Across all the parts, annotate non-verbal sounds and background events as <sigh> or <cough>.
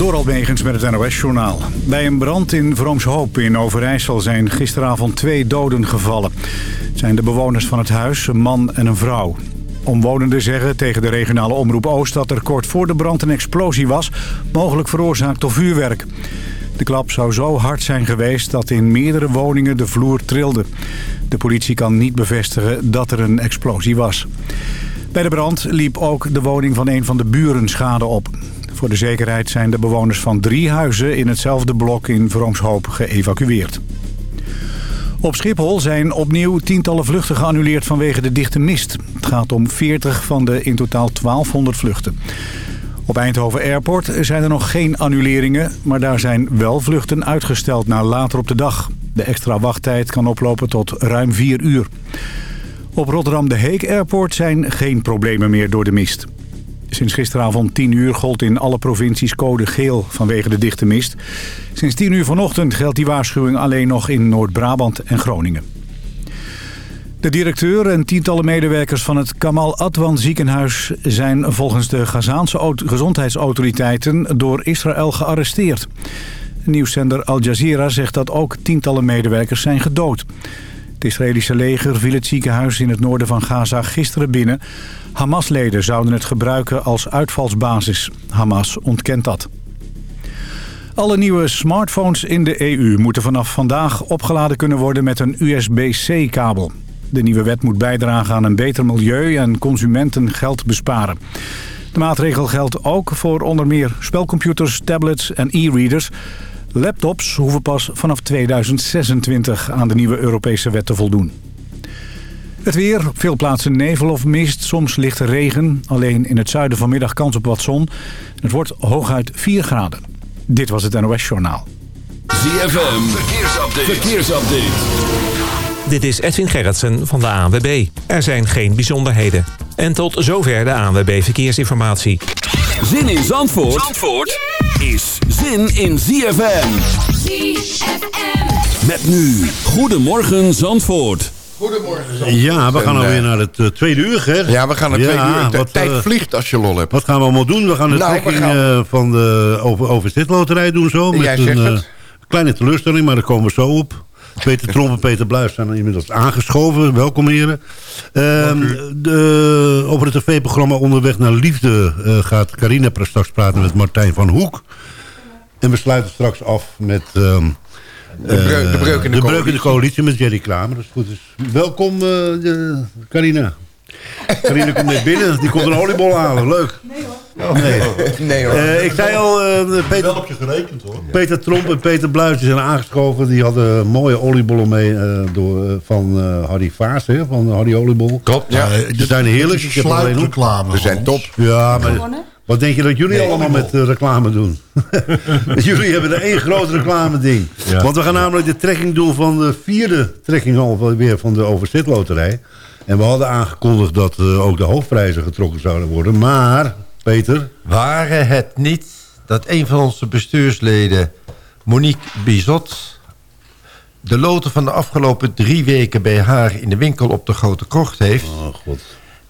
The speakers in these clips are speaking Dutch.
Door Almegens met het NOS-journaal. Bij een brand in Vroomshoop in Overijssel zijn gisteravond twee doden gevallen. Het zijn de bewoners van het huis, een man en een vrouw. Omwonenden zeggen tegen de regionale omroep Oost dat er kort voor de brand een explosie was, mogelijk veroorzaakt door vuurwerk. De klap zou zo hard zijn geweest dat in meerdere woningen de vloer trilde. De politie kan niet bevestigen dat er een explosie was. Bij de brand liep ook de woning van een van de buren schade op. Voor de zekerheid zijn de bewoners van drie huizen in hetzelfde blok in Vroomshoop geëvacueerd. Op Schiphol zijn opnieuw tientallen vluchten geannuleerd vanwege de dichte mist. Het gaat om 40 van de in totaal 1200 vluchten. Op Eindhoven Airport zijn er nog geen annuleringen... maar daar zijn wel vluchten uitgesteld naar later op de dag. De extra wachttijd kan oplopen tot ruim 4 uur. Op Rotterdam de Heek Airport zijn geen problemen meer door de mist. Sinds gisteravond 10 uur gold in alle provincies code geel vanwege de dichte mist. Sinds 10 uur vanochtend geldt die waarschuwing alleen nog in Noord-Brabant en Groningen. De directeur en tientallen medewerkers van het Kamal Adwan ziekenhuis... zijn volgens de Gazaanse gezondheidsautoriteiten door Israël gearresteerd. Nieuwszender Al Jazeera zegt dat ook tientallen medewerkers zijn gedood. Het Israëlische leger viel het ziekenhuis in het noorden van Gaza gisteren binnen. Hamas-leden zouden het gebruiken als uitvalsbasis. Hamas ontkent dat. Alle nieuwe smartphones in de EU moeten vanaf vandaag opgeladen kunnen worden met een USB-C-kabel. De nieuwe wet moet bijdragen aan een beter milieu en consumenten geld besparen. De maatregel geldt ook voor onder meer spelcomputers, tablets en e-readers... Laptops hoeven pas vanaf 2026 aan de nieuwe Europese wet te voldoen. Het weer, op veel plaatsen nevel of mist, soms lichte regen. Alleen in het zuiden vanmiddag kans op wat zon. Het wordt hooguit 4 graden. Dit was het NOS Journaal. ZFM, verkeersupdate. verkeersupdate. Dit is Edwin Gerritsen van de ANWB. Er zijn geen bijzonderheden. En tot zover de ANWB Verkeersinformatie. Zin in Zandvoort? Zandvoort? is zin in ZFM. ZFM. Met nu, Goedemorgen Zandvoort. Goedemorgen. Zandvoort. Ja, we gaan alweer uh, naar het uh, tweede uur, hè? Ja, we gaan naar het tweede uur. De wat, tijd uh, vliegt als je lol hebt. Wat gaan we allemaal doen? We gaan de nou, trekking gaan... van de over, overzitloterij doen zo. Met Jij zegt een het. kleine teleurstelling, maar daar komen we zo op. Peter Tromp en Peter Bluis zijn inmiddels aangeschoven. Welkom heren. Um, de, over het tv-programma Onderweg naar Liefde uh, gaat Carina straks praten met Martijn van Hoek. En we sluiten straks af met... Um, de, breuk, de, breuk, in de, de breuk in de coalitie met Jerry Kramer. Dat is goed. Dus welkom uh, Carina. Carina komt net binnen. Die komt een oliebol halen. Leuk. Nee hoor. Oh, nee. nee <laughs> hoor. Uh, ik zei al, uh, Peter, wel op je gerekend hoor. Peter Tromp en Peter Bluis zijn aangeschoven. Die hadden mooie oliebollen mee uh, door, van Harry Vaas, hè, van Harry Oliebol. Klopt, ja. Ze zijn heerlijk. Ik heb alleen reclame. Ze zijn top. Ja, maar wat denk je dat jullie nee, allemaal met reclame doen? <laughs> jullie hebben er één groot reclame ding. Ja. Want we gaan namelijk de trekking doen van de vierde trekking alweer van de Overzitloterij. En we hadden aangekondigd dat ook de hoofdprijzen getrokken zouden worden. Maar... Peter? Waren het niet dat een van onze bestuursleden, Monique Bizot... de loten van de afgelopen drie weken bij haar in de winkel op de Grote Kocht heeft... Oh, God.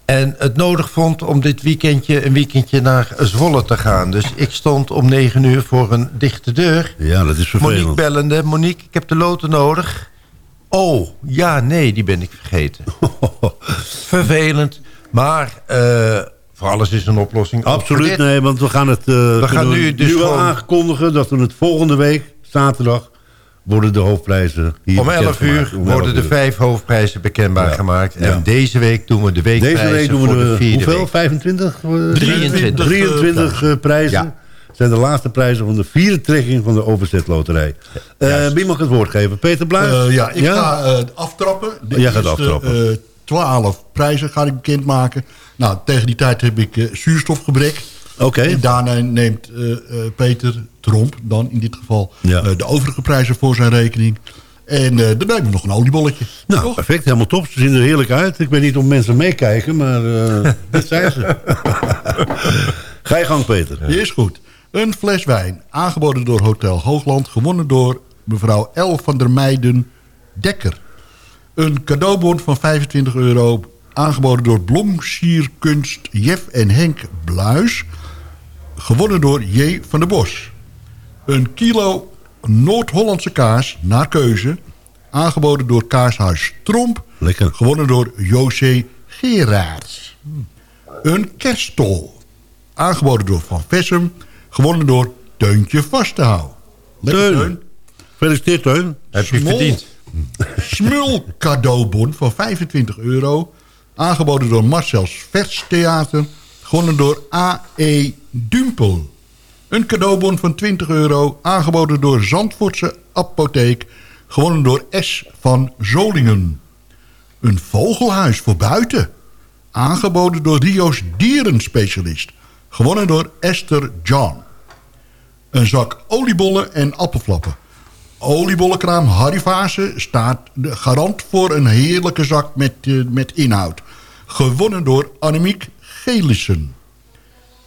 En het nodig vond om dit weekendje een weekendje naar Zwolle te gaan. Dus ik stond om negen uur voor een dichte deur. Ja, dat is vervelend. Monique bellende. Monique, ik heb de loten nodig. Oh, ja, nee, die ben ik vergeten. <laughs> vervelend. Maar... Uh, voor alles is een oplossing. Absoluut, nee, want we gaan het uh, we gaan nu, dus nu wel gewoon... aankondigen... dat we het volgende week, zaterdag, worden de hoofdprijzen hier Om 11 uur om worden 11 de uur. vijf hoofdprijzen bekenbaar Ja. gemaakt. En Ja. deze week doen we de weekprijzen Deze week doen voor we de de, vierde hoeveel? week. 25? eh, 23. 23 uh, prijzen. Ja. zijn de laatste prijzen van de vierde trekking van de overzetloterij. Uh, wie mag het woord geven? Peter Bluis? Uh, ja, ik ga uh, aftrappen. De Jij gaat aftrappen. Uh, 12 prijzen ga ik bekendmaken. Nou, tegen die tijd heb ik uh, zuurstofgebrek. Oké. Daarna neemt uh, uh, Peter Tromp dan in dit geval Ja. de overige prijzen voor zijn rekening. En uh, dan we nog een oliebolletje. Nou, Toch? perfect. Helemaal top. Ze zien er heerlijk uit. Ik weet niet of mensen meekijken, maar uh, <laughs> dit zijn ze. <laughs> Ga je gang, Peter. Die is goed. Een fles wijn, aangeboden door Hotel Hoogland... gewonnen door mevrouw El van der Meijden Dekker. Een cadeaubon van 25 euro... aangeboden door Blomsierkunst Jef en Henk Bluis... gewonnen door J. van der Bos. Een kilo Noord-Hollandse kaas naar keuze. Aangeboden door Kaashuis Tromp. Lekker. Gewonnen door José Geraerts. Een kerststol. Aangeboden door Van Vessem. Gewonnen door Teuntje Vastehou. Lekker, Teun. Teun. Gefeliciteerd, Teun. Heb je verdiend. Smul cadeaubon van 25 euro. Aangeboden door Marcel's Vers Theater. Gewonnen door A.E. Dumpel. Een cadeaubon van 20 euro. Aangeboden door Zandvoortse Apotheek. Gewonnen door S. van Zolingen. Een vogelhuis voor buiten. Aangeboden door Rio's dierenspecialist. Gewonnen door Esther John. Een zak oliebollen en appelflappen. Oliebollenkraam Harry Vase staat de garant voor een heerlijke zak met, eh, met inhoud. Gewonnen door Annemiek Gelissen.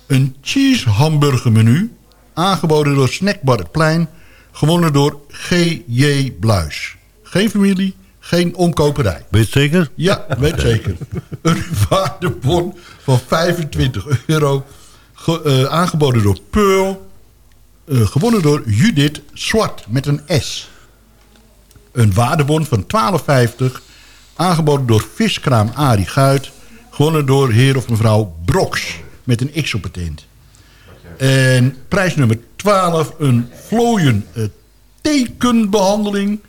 Een cheese hamburger menu. Aangeboden door Snackbar het Plein. Gewonnen door G.J. Bluis. Geen familie, geen omkoperij. Weet zeker? Ja, weet zeker. Een waardebon van 25 euro. ge- eh, aangeboden door Pearl. Eh, gewonnen door Judith Zwart met een S. Een waardebon van 12,50. Aangeboden door viskraam Arie Guit. Gewonnen door heer of mevrouw Broks met een X op het eind. En prijs nummer 12, een vlooien eh, tekenbehandeling.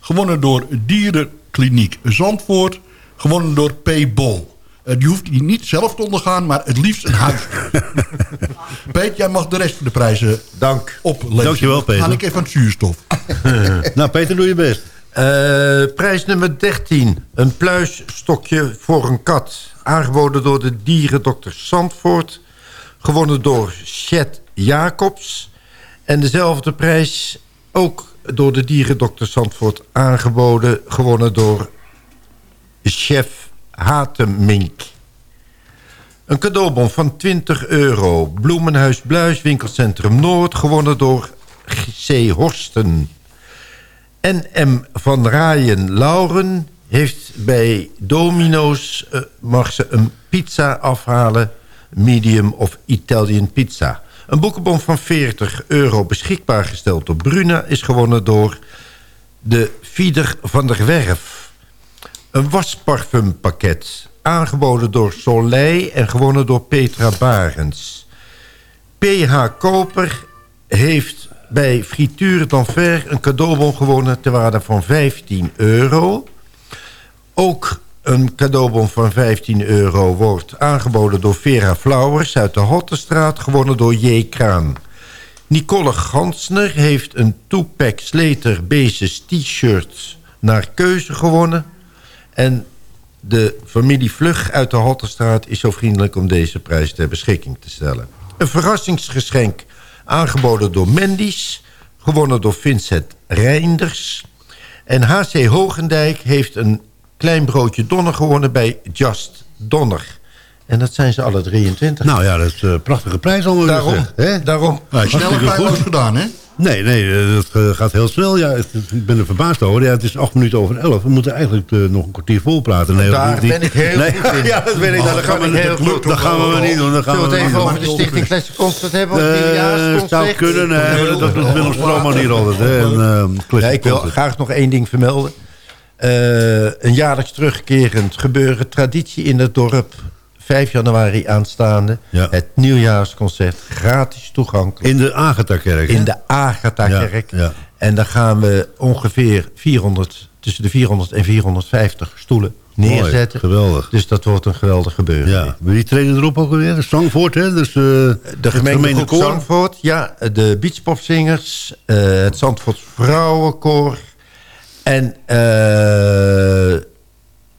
Gewonnen door Dierenkliniek Zandvoort. Gewonnen door P. Bol. Eh, die hoeft hij niet zelf te ondergaan, maar het liefst een huis. <laughs> Peet, jij mag de rest van de prijzen Dank. oplezen. Dankjewel, Peter. Dan Ga ik even aan het zuurstof. <laughs> Nou, Peter, doe je best. Eh, prijs nummer 13. Een pluisstokje voor een kat. Aangeboden door de dierendokter Zandvoort. Gewonnen door Chet Jacobs. En dezelfde prijs ook door de dierendokter Zandvoort aangeboden. Gewonnen door chef Hatemink. Een cadeaubon van 20 euro. Bloemenhuis Bluis, winkelcentrum Noord. Gewonnen door C. Horsten. NM van Raayen Lauren heeft bij Domino's... eh, mag ze een pizza afhalen, medium of Italian pizza. Een boekenbon van 40 euro beschikbaar gesteld door Bruna... is gewonnen door de Fieder van der Werf. Een wasparfumpakket, aangeboden door Soleil... en gewonnen door Petra Barens. PH Koper heeft bij Frituur d'Enfer een cadeaubon gewonnen... ter waarde van 15 euro. Ook een cadeaubon van 15 euro wordt aangeboden door Vera Flowers... uit de Hottenstraat, gewonnen door J. Kraan. Nicole Gansner heeft een two-pack Slater Basis t-shirt naar keuze gewonnen. En de familie Vlug uit de Hottenstraat is zo vriendelijk om deze prijs ter beschikking te stellen. Een verrassingsgeschenk aangeboden door Mendy's, gewonnen door Vincent Reinders. En HC Hogendijk heeft een klein broodje Donner gewonnen bij Just Donner. En dat zijn ze alle 23. Nou ja, dat is een prachtige prijs allemaal. daarom, hè? daarom. Nou, snel gedaan, hè? Nee, nee, eh, dat eh, gaat heel snel. Ja, ik ben er verbaasd over. Ja, het is acht minuten over elf. We moeten eigenlijk eh, nog een kwartier vol praten. Nee, Daar ben ik heel nee, goed in. <laughs> Ja, dat weet ik. Nou, dat gaan we, heel dat gaan we maar niet doen. Dat gaan Zullen we het even over de Stichting Classic Concert hebben? Nieuwjaarsconcert? zou kunnen, nee, maar dat doet Willem Stroman hier altijd. Hè, en, Ja, ik wil graag nog één ding vermelden. Een jaarlijks terugkerend gebeuren. Traditie in het dorp. 5 januari aanstaande. Ja. Het nieuwjaarsconcert. Gratis toegankelijk. In de Agatha-kerk. In de Agatha-kerk. Ja, ja. En dan gaan we ongeveer 400, tussen de 400 en 450 stoelen neerzetten. Mooi, geweldig. Dus dat wordt een geweldig gebeuren. Ja, wie treden erop ook alweer? Zangvoort, hè? Dus, eh, De gemeente koor. Zandvoort, ja, de beachpopzingers, eh het Zandvoort Vrouwenkoor... en eh,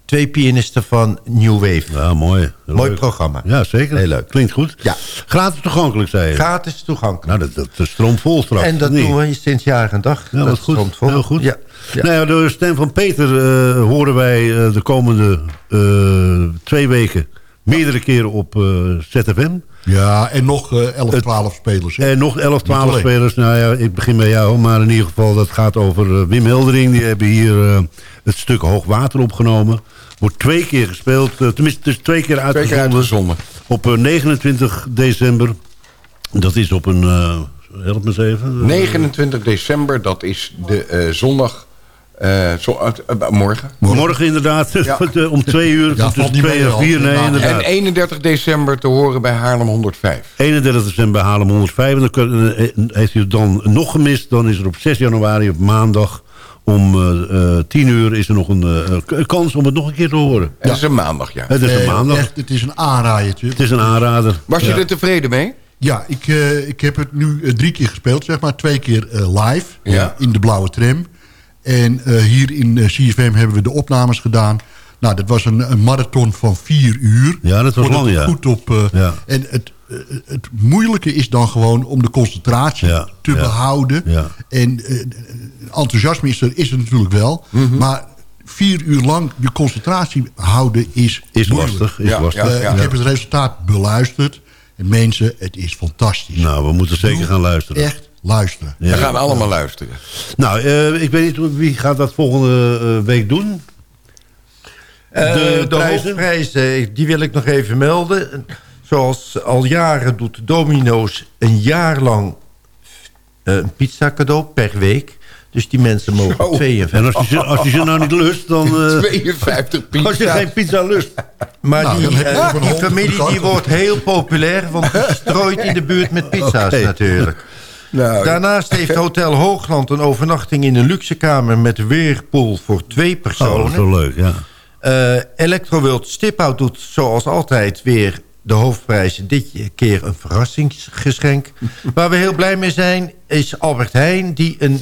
twee pianisten van New Wave. Ja, mooi. Mooi Leuk. programma. Ja, zeker. Heel leuk. Klinkt goed. Ja. Gratis toegankelijk, zei je. Gratis toegankelijk. Nou, dat, dat is stroomvol straks. en dat doen we sinds jaar en dag. Ja, dat goed. stroomt vol. Heel goed. Ja. Ja. Nou ja, door de stem van Peter eh, horen wij eh, de komende eh, twee weken meerdere keren op eh, ZFM. Ja, en nog eh 11, 12 spelers. hè? En nog 11, 12 alleen. spelers. Nou ja, ik begin bij jou, maar in ieder geval dat gaat over Wim Heldering. Die hebben hier eh, het stuk Hoogwater opgenomen. Wordt twee keer gespeeld, eh, tenminste het is twee keer uitgezonden. uitgezonden. Op eh, 29 december. Dat is op een, eh, help me eens even. 29 december, dat is de uh, zondag... Uh, zo, uh, morgen. Morgen inderdaad, ja. <laughs> om twee uur, ja, tussen twee en vier. Nee, inderdaad. En 31 december te horen bij Haarlem 105. 31 december bij Haarlem 105. En dan heeft u het dan nog gemist, dan is er op 6 januari, op maandag... Om uh, 10 uur is er nog een kans om het nog een keer te horen. Het is een maandag, ja. Het is een maandag. Echt, het is een aanraaiertje. Het is een aanrader. Was je er tevreden mee? Ja, ik, uh, ik heb het nu drie keer gespeeld, zeg maar. Twee keer uh, live ja. in de blauwe tram. En hier in CFM hebben we de opnames gedaan. Nou, dat was een, een marathon van vier uur. Ja, dat was lang, ja. Goed op, ja. En het, het moeilijke is dan gewoon om de concentratie ja. te ja. behouden. Ja. En enthousiasme is er, is er natuurlijk wel. Mm -hmm. Maar vier uur lang je concentratie houden is Is moeilijk. lastig, is Ja, lastig. ja, ja. Ik heb het resultaat beluisterd. En mensen, het is fantastisch. Nou, we moeten zeker gaan luisteren. Echt luisteren. We gaan allemaal luisteren. Nou, uh, ik weet niet wie gaat dat volgende week doen. De, de prijzen? die wil ik nog even melden. Zoals al jaren doet Domino's een jaar lang uh, een pizza cadeau per week. Dus die mensen mogen Zo. 52. En als je, ze- als je ze nou niet lust, dan... uh, 52 pizza. als je geen pizza lust. Maar Nou, die, eh, die familie die wordt heel populair... want die strooit in de buurt met pizza's natuurlijk. <laughs> Nou, Daarnaast heeft Hotel Hoogland een overnachting in een luxe kamer... met weerpool voor twee Oh, dat is personen. wel leuk, ja. Eh Electroworld Stiphout doet zoals altijd weer de hoofdprijs. Dit keer een verrassingsgeschenk. <laughs> Waar we heel blij mee zijn is Albert Heijn... die een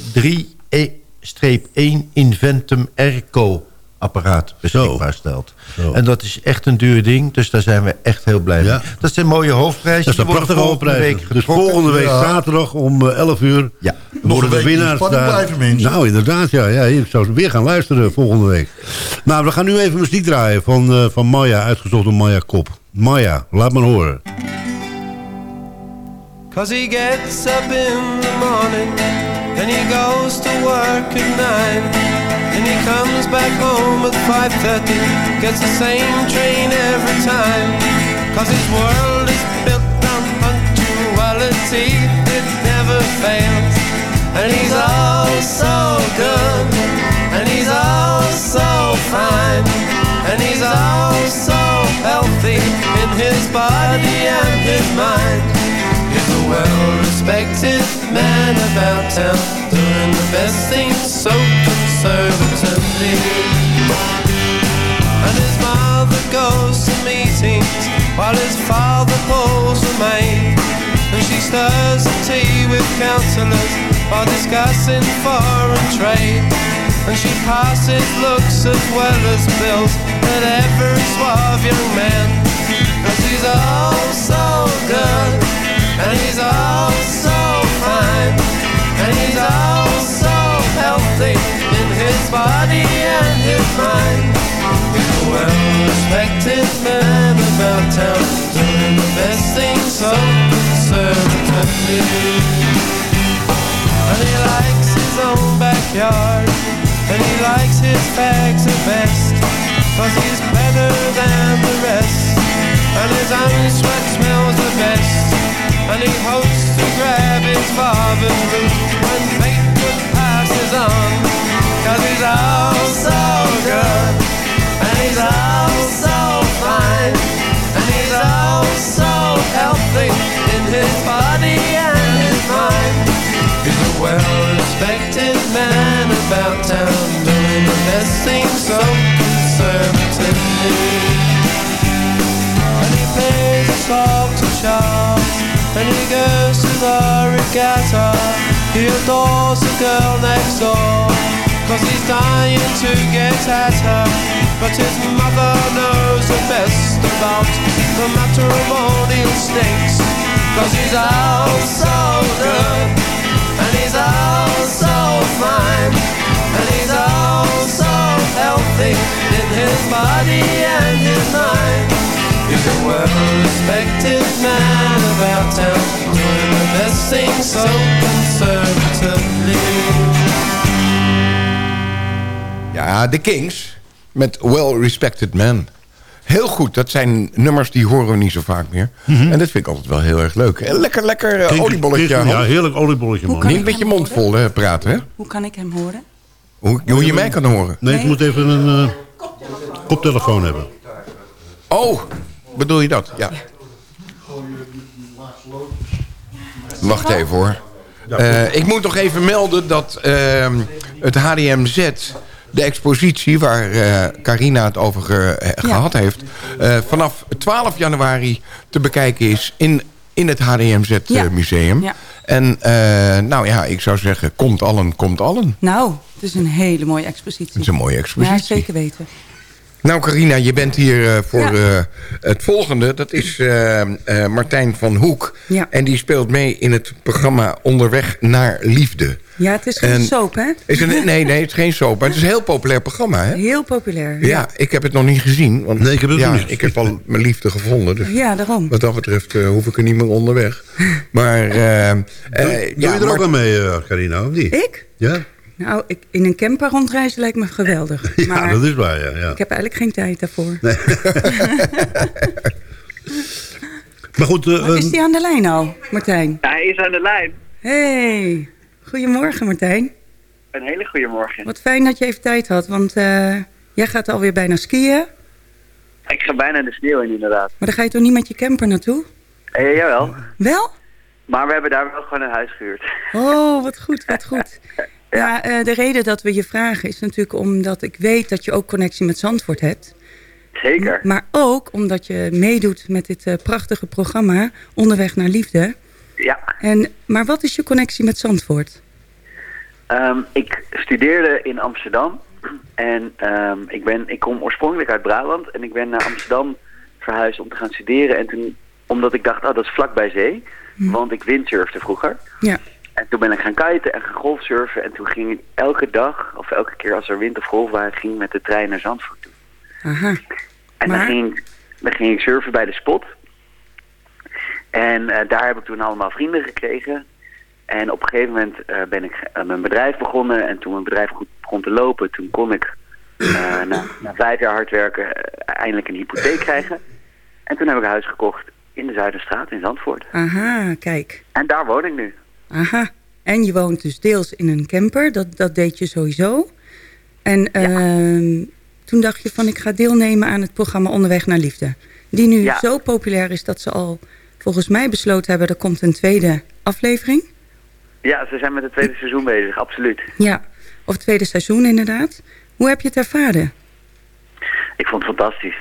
3-1 Inventum Erco apparaat beschikbaar stelt. Zo. En dat is echt een duur ding, dus daar zijn we echt heel blij Ja. mee. Dat zijn mooie hoofdprijzen. Dat is een prachtige hoofdprijs. week Dus volgende week Ja. zaterdag om eh, 11 uur Ja. worden de winnaars daar. Nou, inderdaad, ja, ja. Ik zou weer gaan luisteren volgende week. Nou, we gaan nu even muziek draaien van, eh, van Maya, uitgezocht door Maya Kop. Maya, laat horen. Cause he gets up in the morning and he goes to work at nine. And he comes back home at 5.30 gets the same train every time. Cause his world is built on punctuality it never fails. And he's all so good and he's all so fine. And he's all so healthy in his body and his mind. He's a well-respected man about town Doing the best things so conservatively. And his mother goes to meetings While his father pulls the maid And she stirs the tea with counsellors While discussing foreign trade. And she passes looks as well as bills things so conservatively And he likes his own backyard And he likes his bags the best Cause he's better than the rest. And his own sweat smells the best. And he hopes to grab his father's boot when Fleetwood passes on. Cause he's all so good, and he's all so fine, healthy in his body and his mind. He's a well-respected man about town, doing the best thing so conservatively. And he plays a song to Charles and he goes to the regatta He adores the girl next door Cause he's dying to get at her But his mother knows the best about The matrimonial snakes Cause he's all so good And he's all so fine And he's all so healthy In his body and his mind. He's a well-respected man about town Doing the best things so conservatively. Ja, de Kings met Well Respected Man. Heel goed. Dat zijn nummers die horen we niet zo vaak meer. En dat vind ik altijd wel heel erg leuk. En lekker, lekker eh, oliebolletje. Hans. Ja, heerlijk oliebolletje, man. Niet ik met je mond vol eh, praten, hè? Hoe kan ik hem horen? Hoe, hoe je mij kan horen. Nee, Nee. moet even een eh, koptelefoon hebben. Oh, bedoel je dat? Ja. Wacht even hoor. Eh, ik moet nog even melden dat ehm, het HDMZ, de expositie waar eh, Carina het over ge- eh, gehad heeft, eh, vanaf 12 januari te bekijken is in, in het HDMZ Ja. museum. Ja. En nou ja, ik zou zeggen, komt allen, komt allen. Nou, het is een hele mooie expositie. Het is een mooie Ja, expositie. zeker weten. Nou Carina, je bent hier voor Ja. het volgende. Dat is Martijn van Hoek. Ja. En die speelt mee in het programma Onderweg naar Liefde. Ja, het is geen En- soap, hè? Is een, nee, nee, het is geen soap. Maar het is een heel populair programma, hè? Heel populair. Ja, ik heb het nog niet gezien. Want, Nee, ik heb het ja, niet Ik heb al mijn liefde gevonden. Dus Ja, daarom. wat dat betreft eh, hoef ik er niet meer onderweg. <laughs> Maar eh, eh, Doe, doe ja, je er ook aan mee, eh, Carina, of niet? Ik? Ja? Nou, ik, in een camper rondreizen lijkt me geweldig. <laughs> Ja, maar dat is waar, ja. ja. ik heb eigenlijk geen tijd daarvoor. <laughs> Maar goed, eh, Maar is eh, die aan de lijn al, Martijn? Hij is aan de lijn. Hey, goedemorgen Martijn. Een hele goede morgen. Wat fijn dat je even tijd had, want eh, jij gaat alweer bijna skiën. Ik ga bijna de sneeuw in, inderdaad. Maar dan ga je toch niet met je camper naartoe? Eh, jawel. Wel? Maar we hebben daar wel gewoon een huis gehuurd. Oh, wat goed, wat goed. <laughs> Ja, eh, de reden dat we je vragen is natuurlijk omdat ik weet dat je ook connectie met Zandvoort hebt. Zeker. Maar ook omdat je meedoet met dit eh, prachtige programma Onderweg naar Liefde. Ja. En, maar wat is je connectie met Zandvoort? Ehm, ik studeerde in Amsterdam. En ehm, ik, ben, ik kom oorspronkelijk uit Brabant. En ik ben naar Amsterdam verhuisd om te gaan studeren. En toen, omdat ik dacht, oh, dat is vlak bij zee. Want ik windsurfde vroeger. Ja. En toen ben ik gaan kiten en gaan golfsurfen. En toen ging ik elke dag, of elke keer als er wind of golf waren, ging ik met de trein naar Zandvoort toe. Aha. En Maar- dan, ging, dan ging ik surfen bij de spot. En eh, daar heb ik toen allemaal vrienden gekregen. En op een gegeven moment eh, ben ik eh, mijn bedrijf begonnen. En toen mijn bedrijf goed begon te lopen, toen kon ik eh, <clears throat> na, na vijf jaar hard werken eindelijk een hypotheek krijgen. En toen heb ik een huis gekocht in de Zuiderstraat in Zandvoort. Aha, kijk. En daar woon ik nu. Aha. En je woont dus deels in een camper, dat, dat deed je sowieso. En ehm, toen dacht je van ik ga deelnemen aan het programma Onderweg naar Liefde. Die nu Ja. zo populair is dat ze al volgens mij besloten hebben... er komt een tweede aflevering. Ja, ze zijn met het tweede seizoen bezig, absoluut. Ja, of tweede seizoen inderdaad. Hoe heb je het ervaren? Ik vond het fantastisch.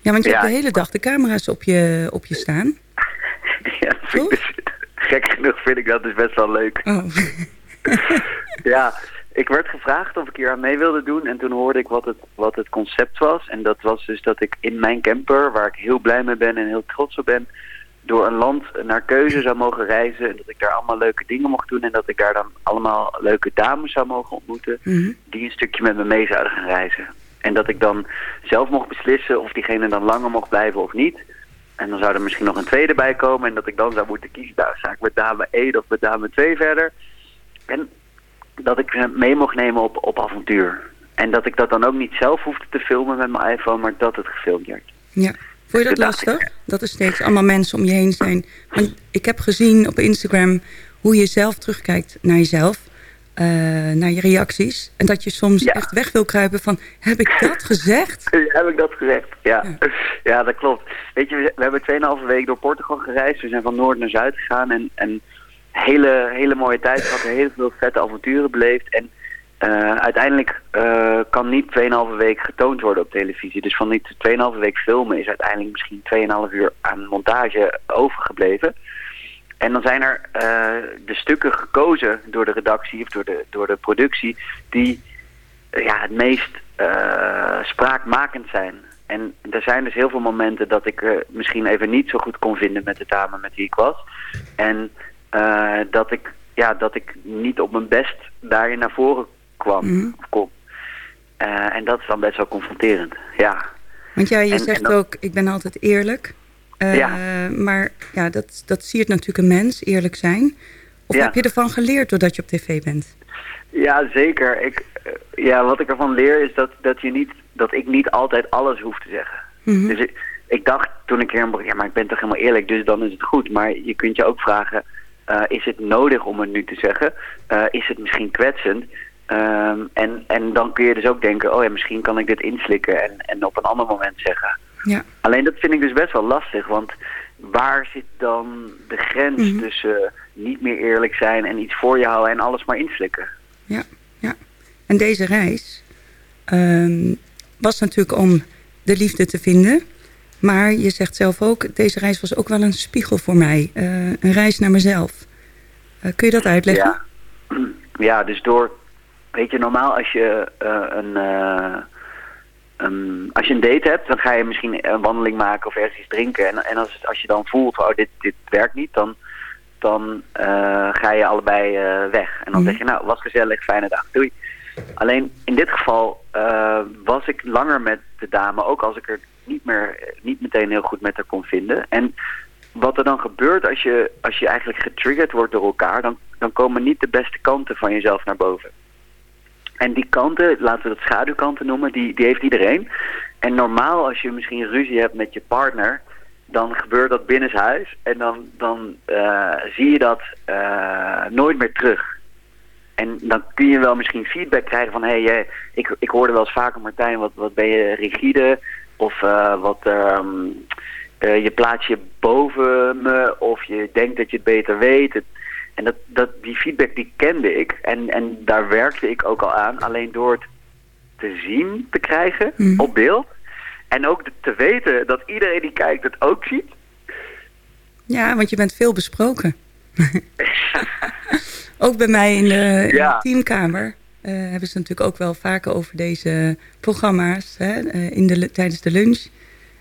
Ja, want je Ja, hebt de hele dag de camera's op je, op je staan. <laughs> Ja, vind dus, gek genoeg vind ik dat dus best wel leuk. Oh. <laughs> <laughs> Ja, ik werd gevraagd of ik hier aan mee wilde doen. En toen hoorde ik wat het, wat het concept was. En dat was dus dat ik in mijn camper, waar ik heel blij mee ben en heel trots op ben... door een land naar keuze zou mogen reizen. En dat ik daar allemaal leuke dingen mocht doen. En dat ik daar dan allemaal leuke dames zou mogen ontmoeten... Mhm. die een stukje met me mee zouden gaan reizen. En dat ik dan zelf mocht beslissen of diegene dan langer mocht blijven of niet... En dan zou er misschien nog een tweede bij komen. En dat ik dan zou moeten kiezen. Nou, ga ik met dame 1 of met dame 2 verder. En dat ik mee mocht nemen op, op avontuur. En dat ik dat dan ook niet zelf hoefde te filmen met mijn iPhone. Maar dat het gefilmd werd. Ja. Vond je dat lastig? Dat er steeds allemaal mensen om je heen zijn. Want ik heb gezien op Instagram hoe je zelf terugkijkt naar jezelf. eh, naar je reacties. En dat je soms Ja. echt weg wil kruipen van... heb ik dat gezegd? <laughs> Heb ik dat gezegd? Ja. Ja. <laughs> ja, dat klopt. Weet je, we, we hebben 2,5 week door Portugal gereisd. We zijn van noord naar zuid gegaan. En, en hele, hele mooie tijd gehad. <laughs> Heel veel vette avonturen beleefd. En eh, uiteindelijk eh, kan niet 2,5 week getoond worden op televisie. Dus van die 2,5 week filmen is uiteindelijk misschien 2,5 uur aan montage overgebleven. En dan zijn er eh, de stukken gekozen door de redactie of door de, door de productie die ja, het meest spraakmakend zijn. En er zijn dus heel veel momenten dat ik misschien even niet zo goed kon vinden met de dame met wie ik was. En dat, ik, ja, dat ik niet op mijn best daarin naar voren kwam. Mhm. Of kom. Eh, en dat is dan best wel confronterend. Ja. Want ja, je En- zegt en dat- ook, ik ben altijd eerlijk. Eh, Ja. Maar ja, dat, dat siert natuurlijk een mens, eerlijk zijn. Of Ja. heb je ervan geleerd doordat je op tv bent? Ja, zeker. Ik, eh, ja, wat ik ervan leer is dat, dat, je niet, dat ik niet altijd alles hoef te zeggen. Mhm. Dus ik, ik dacht toen ik er ja, maar ik ben toch helemaal eerlijk, dus dan is het goed. Maar je kunt je ook vragen, is het nodig om het nu te zeggen? Is het misschien kwetsend? Ehm, en, en dan kun je dus ook denken, oh ja, misschien kan ik dit inslikken en, en op een ander moment zeggen. Ja. Alleen dat vind ik dus best wel lastig, want waar zit dan de grens Mhm. tussen niet meer eerlijk zijn en iets voor je houden en alles maar inslikken? Ja, ja. En deze reis ehm, was natuurlijk om de liefde te vinden. Maar je zegt zelf ook, deze reis was ook wel een spiegel voor mij. Eh, een reis naar mezelf. Eh, kun je dat uitleggen? Ja. <clears throat> ja, dus door, weet je, normaal als je eh, een, eh, een, als je een date hebt, dan ga je misschien een wandeling maken of ergens iets drinken. En, en als, als je dan voelt, oh, dit, dit werkt niet, dan, dan eh, ga je allebei weg. En dan Mhm. zeg je, nou, was gezellig, fijne dag, doei. Alleen in dit geval was ik langer met de dame, ook als ik er niet, meer, niet meteen heel goed met haar kon vinden. En wat er dan gebeurt als je, als je eigenlijk getriggerd wordt door elkaar, dan, dan komen niet de beste kanten van jezelf naar boven. En die kanten, laten we dat schaduwkanten noemen, die, die heeft iedereen. En normaal als je misschien ruzie hebt met je partner, dan gebeurt dat binnenshuis. En dan, dan eh, zie je dat eh, nooit meer terug. En dan kun je wel misschien feedback krijgen van... hé, hey, ik, ik hoorde wel eens vaker, Martijn, wat, wat ben je rigide? Of eh, wat, eh, je plaats je boven me of je denkt dat je het beter weet. En dat, dat, die feedback die kende ik en, en daar werkte ik ook al aan. Alleen door het te zien te krijgen Mhm. op beeld... en ook te weten dat iedereen die kijkt het ook ziet... Ja, want je bent veel besproken. <laughs> ook bij mij in de, in de Ja. teamkamer eh, hebben ze natuurlijk ook wel vaker over deze programma's hè, eh, in de, tijdens de lunch.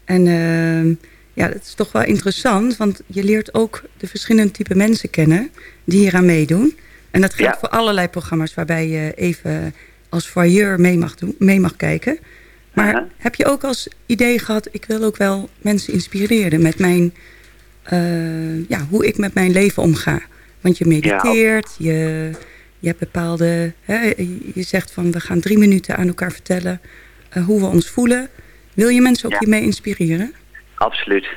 En ehm, ja, dat is toch wel interessant, want je leert ook de verschillende type mensen kennen die hier aan meedoen. En dat geldt Ja. voor allerlei programma's waarbij je even als voyeur mee mag, doen, mee mag kijken. Maar heb je ook als idee gehad, ik wil ook wel mensen inspireren met mijn, eh, ja, hoe ik met mijn leven omga. Want je mediteert, je, je hebt bepaalde, hè, je- zegt van we gaan drie minuten aan elkaar vertellen eh, hoe we ons voelen. Wil je mensen ook Ja. hiermee inspireren? Absoluut,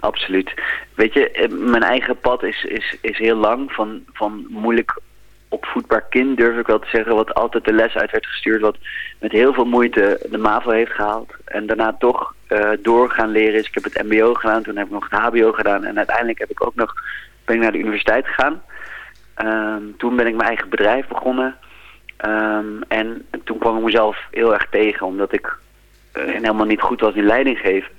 absoluut. Weet je, eh, mijn eigen pad is, is, is heel lang. Van, van moeilijk opvoedbaar kind, durf ik wel te zeggen. Wat altijd de les uit werd gestuurd. Wat met heel veel moeite de MAVO heeft gehaald. En daarna toch eh door gaan leren is. Ik heb het mbo gedaan, toen heb ik nog het hbo gedaan. En uiteindelijk heb ik ook nog, ben ik naar de universiteit gegaan. Ehm, toen ben ik mijn eigen bedrijf begonnen. Ehm, en toen kwam ik mezelf heel erg tegen. Omdat ik eh, helemaal niet goed was in leiding geven.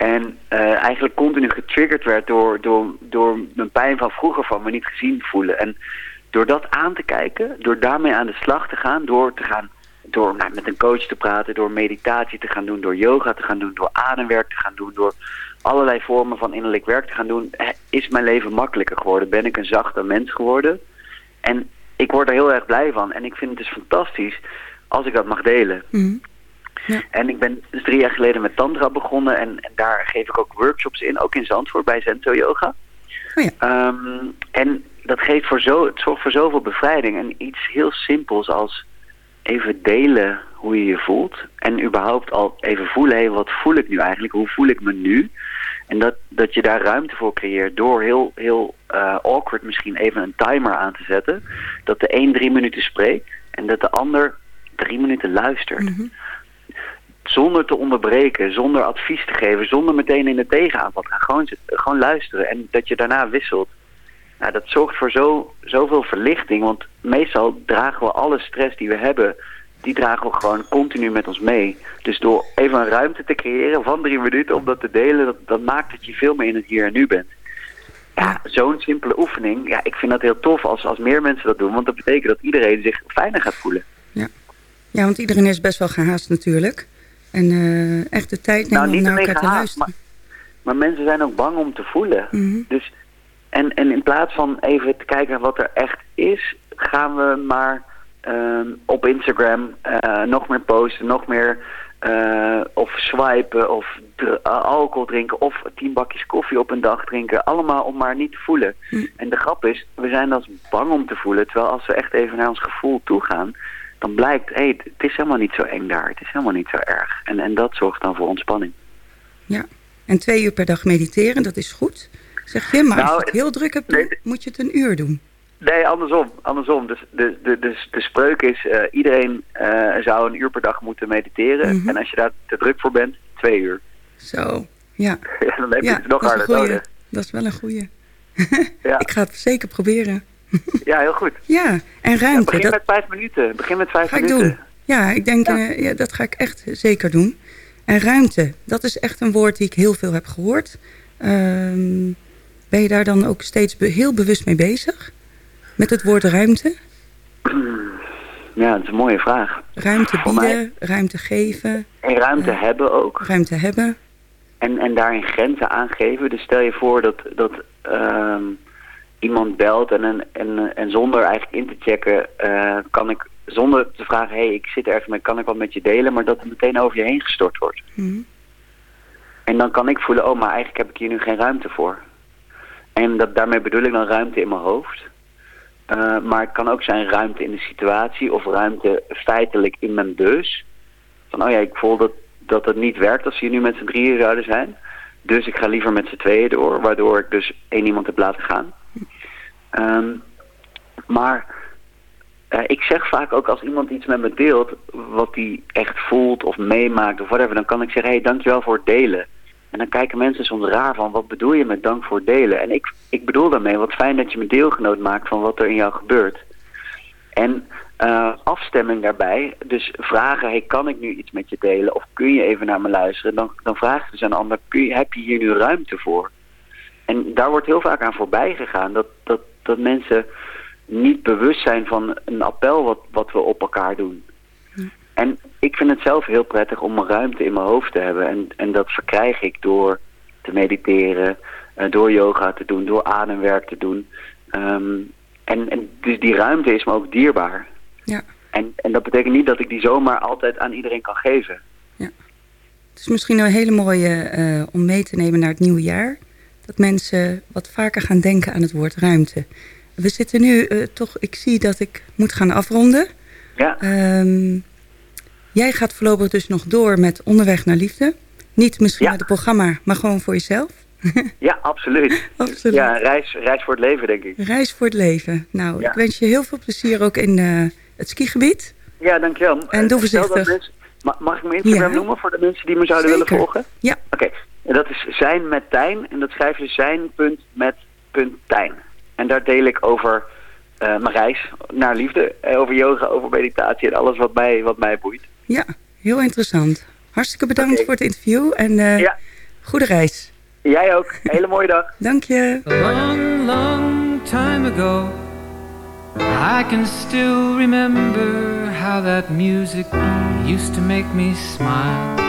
En eh, eigenlijk continu getriggerd werd door, door, door mijn pijn van vroeger van me niet gezien voelen. En door dat aan te kijken, door daarmee aan de slag te gaan, door te gaan, door nou, met een coach te praten, door meditatie te gaan doen, door yoga te gaan doen, door ademwerk te gaan doen, door allerlei vormen van innerlijk werk te gaan doen, is mijn leven makkelijker geworden. Ben ik een zachter mens geworden. En ik word er heel erg blij van. En ik vind het dus fantastisch als ik dat mag delen. En ik ben dus drie jaar geleden met Tantra begonnen. En, en daar geef ik ook workshops in, ook in Zandvoort bij Zento Yoga. Oh ja. Ehm, en dat geeft voor zo, het zorgt voor zoveel bevrijding. En iets heel simpels als even delen hoe je je voelt. En überhaupt al even voelen, wat voel ik nu eigenlijk? Hoe voel ik me nu? En dat, dat je daar ruimte voor creëert door heel, heel eh, awkward misschien even een timer aan te zetten. Dat de een drie minuten spreekt en dat de ander drie minuten luistert. Zonder te onderbreken, zonder advies te geven, zonder meteen in de tegenaanval te gaan. Gewoon, gewoon luisteren en dat je daarna wisselt. Nou, dat zorgt voor zo, zoveel verlichting, want meestal dragen we alle stress die we hebben, die dragen we gewoon continu met ons mee. Dus door even een ruimte te creëren van drie minuten om dat te delen, dat, dat maakt dat je veel meer in het hier en nu bent. Ja, zo'n simpele oefening, ja, ik vind dat heel tof als, als meer mensen dat doen, want dat betekent dat iedereen zich fijner gaat voelen. Ja, want iedereen is best wel gehaast natuurlijk. En eh, echt de tijd nemen Nou, om niet naar elkaar te luisteren. Maar mensen zijn ook bang om te voelen. Mhm. Dus, en, en in plaats van even te kijken naar wat er echt is, gaan we maar ehm, op Instagram eh, nog meer posten, nog meer eh, of swipen of alcohol drinken of tien bakjes koffie op een dag drinken. Allemaal om maar niet te voelen. En de grap is, we zijn als bang om te voelen. Terwijl als we echt even naar ons gevoel toe gaan, dan blijkt, hé, hey, het is helemaal niet zo eng daar. Het is helemaal niet zo erg. En, en dat zorgt dan voor ontspanning. Ja, en twee uur per dag mediteren, dat is goed, zeg je. Maar als Nou, je het heel druk hebt, nee, moet je het een uur doen. Nee, andersom. andersom. Dus de, de, de, de spreuk is, eh, iedereen eh, zou een uur per dag moeten mediteren. Mhm. En als je daar te druk voor bent, twee uur. Zo, ja. Ja, <laughs> dan heb je ja, het nog harder nodig. Dat is wel een goeie. Ja. <laughs> Ik ga het zeker proberen. <laughs> Ja, heel goed. Ja, en Ja, ruimte. begin met vijf minuten. Begin met vijf ga ik minuten. doen. Ja, ik denk, Ja. eh, ja, dat ga ik echt zeker doen. En ruimte, dat is echt een woord die ik heel veel heb gehoord. Ehm, ben je daar dan ook steeds be- heel bewust mee bezig? Met het woord ruimte? Ja, dat is een mooie vraag. Ruimte mij- bieden, ruimte geven, En ruimte hebben ook. ruimte hebben. En, en daarin grenzen aangeven. Dus stel je voor dat, dat ehm, iemand belt en, en, en, en zonder eigenlijk in te checken... eh, kan ik, zonder te vragen, hé, hey, ik zit ergens mee, kan ik wat met je delen? Maar dat het meteen over je heen gestort wordt. Mhm. En dan kan ik voelen, oh, maar eigenlijk heb ik hier nu geen ruimte voor. En dat, daarmee bedoel ik dan ruimte in mijn hoofd. Eh, maar het kan ook zijn ruimte in de situatie of ruimte feitelijk in mijn bus. Van, oh ja, ik voel dat, dat het niet werkt als we hier nu met z'n drieën zouden zijn. Dus ik ga liever met z'n tweeën door, waardoor ik dus één iemand heb laten gaan. Ehm, maar eh, ik zeg vaak ook als iemand iets met me deelt, wat hij echt voelt of meemaakt of whatever, dan kan ik zeggen, hé, hey, dankjewel voor het delen. En dan kijken mensen soms raar van, wat bedoel je met dank voor het delen? En ik, ik bedoel daarmee, wat fijn dat je me deelgenoot maakt van wat er in jou gebeurt. En eh, afstemming daarbij, dus vragen, hey, kan ik nu iets met je delen? Of kun je even naar me luisteren? Dan, dan vraag je dus ander, kun heb je hier nu ruimte voor? En daar wordt heel vaak aan voorbij gegaan, dat, dat, dat mensen niet bewust zijn van een appel wat, wat we op elkaar doen. En ik vind het zelf heel prettig om een ruimte in mijn hoofd te hebben. En, en dat verkrijg ik door te mediteren, eh, door yoga te doen, door ademwerk te doen. Ehm, en, en dus die ruimte is me ook dierbaar. Ja. En, en dat betekent niet dat ik die zomaar altijd aan iedereen kan geven. Het is misschien een hele mooie eh, om mee te nemen naar het nieuwe jaar. Dat mensen wat vaker gaan denken aan het woord ruimte. We zitten nu eh, toch, ik zie dat ik moet gaan afronden. Ja, Ehm, jij gaat voorlopig dus nog door met Onderweg naar Liefde. Niet misschien Ja. met het programma, maar gewoon voor jezelf. <laughs> ja absoluut. Absoluut. Ja, reis, reis voor het leven, denk ik. Reis voor het leven. Nou, Ja. ik wens je heel veel plezier ook in eh, het skigebied. Ja, dankjewel. En doe Eh, voorzichtig. mag ik mijn Instagram Ja. noemen voor de mensen die me zouden Zeker. willen volgen? Ja, Oké, en dat is zijn met Tijn. En dat schrijf je zijn punt met punt Tijn. En daar deel ik over eh, mijn reis naar liefde. eh, over yoga, over meditatie en alles wat mij, wat mij boeit. ja, heel interessant. Hartstikke bedankt voor het interview en eh, Ja. goede reis. Jij ook. <laughs> Hele mooie dag. Dank je. A long, long time ago, I can still remember how that music used to make me smile.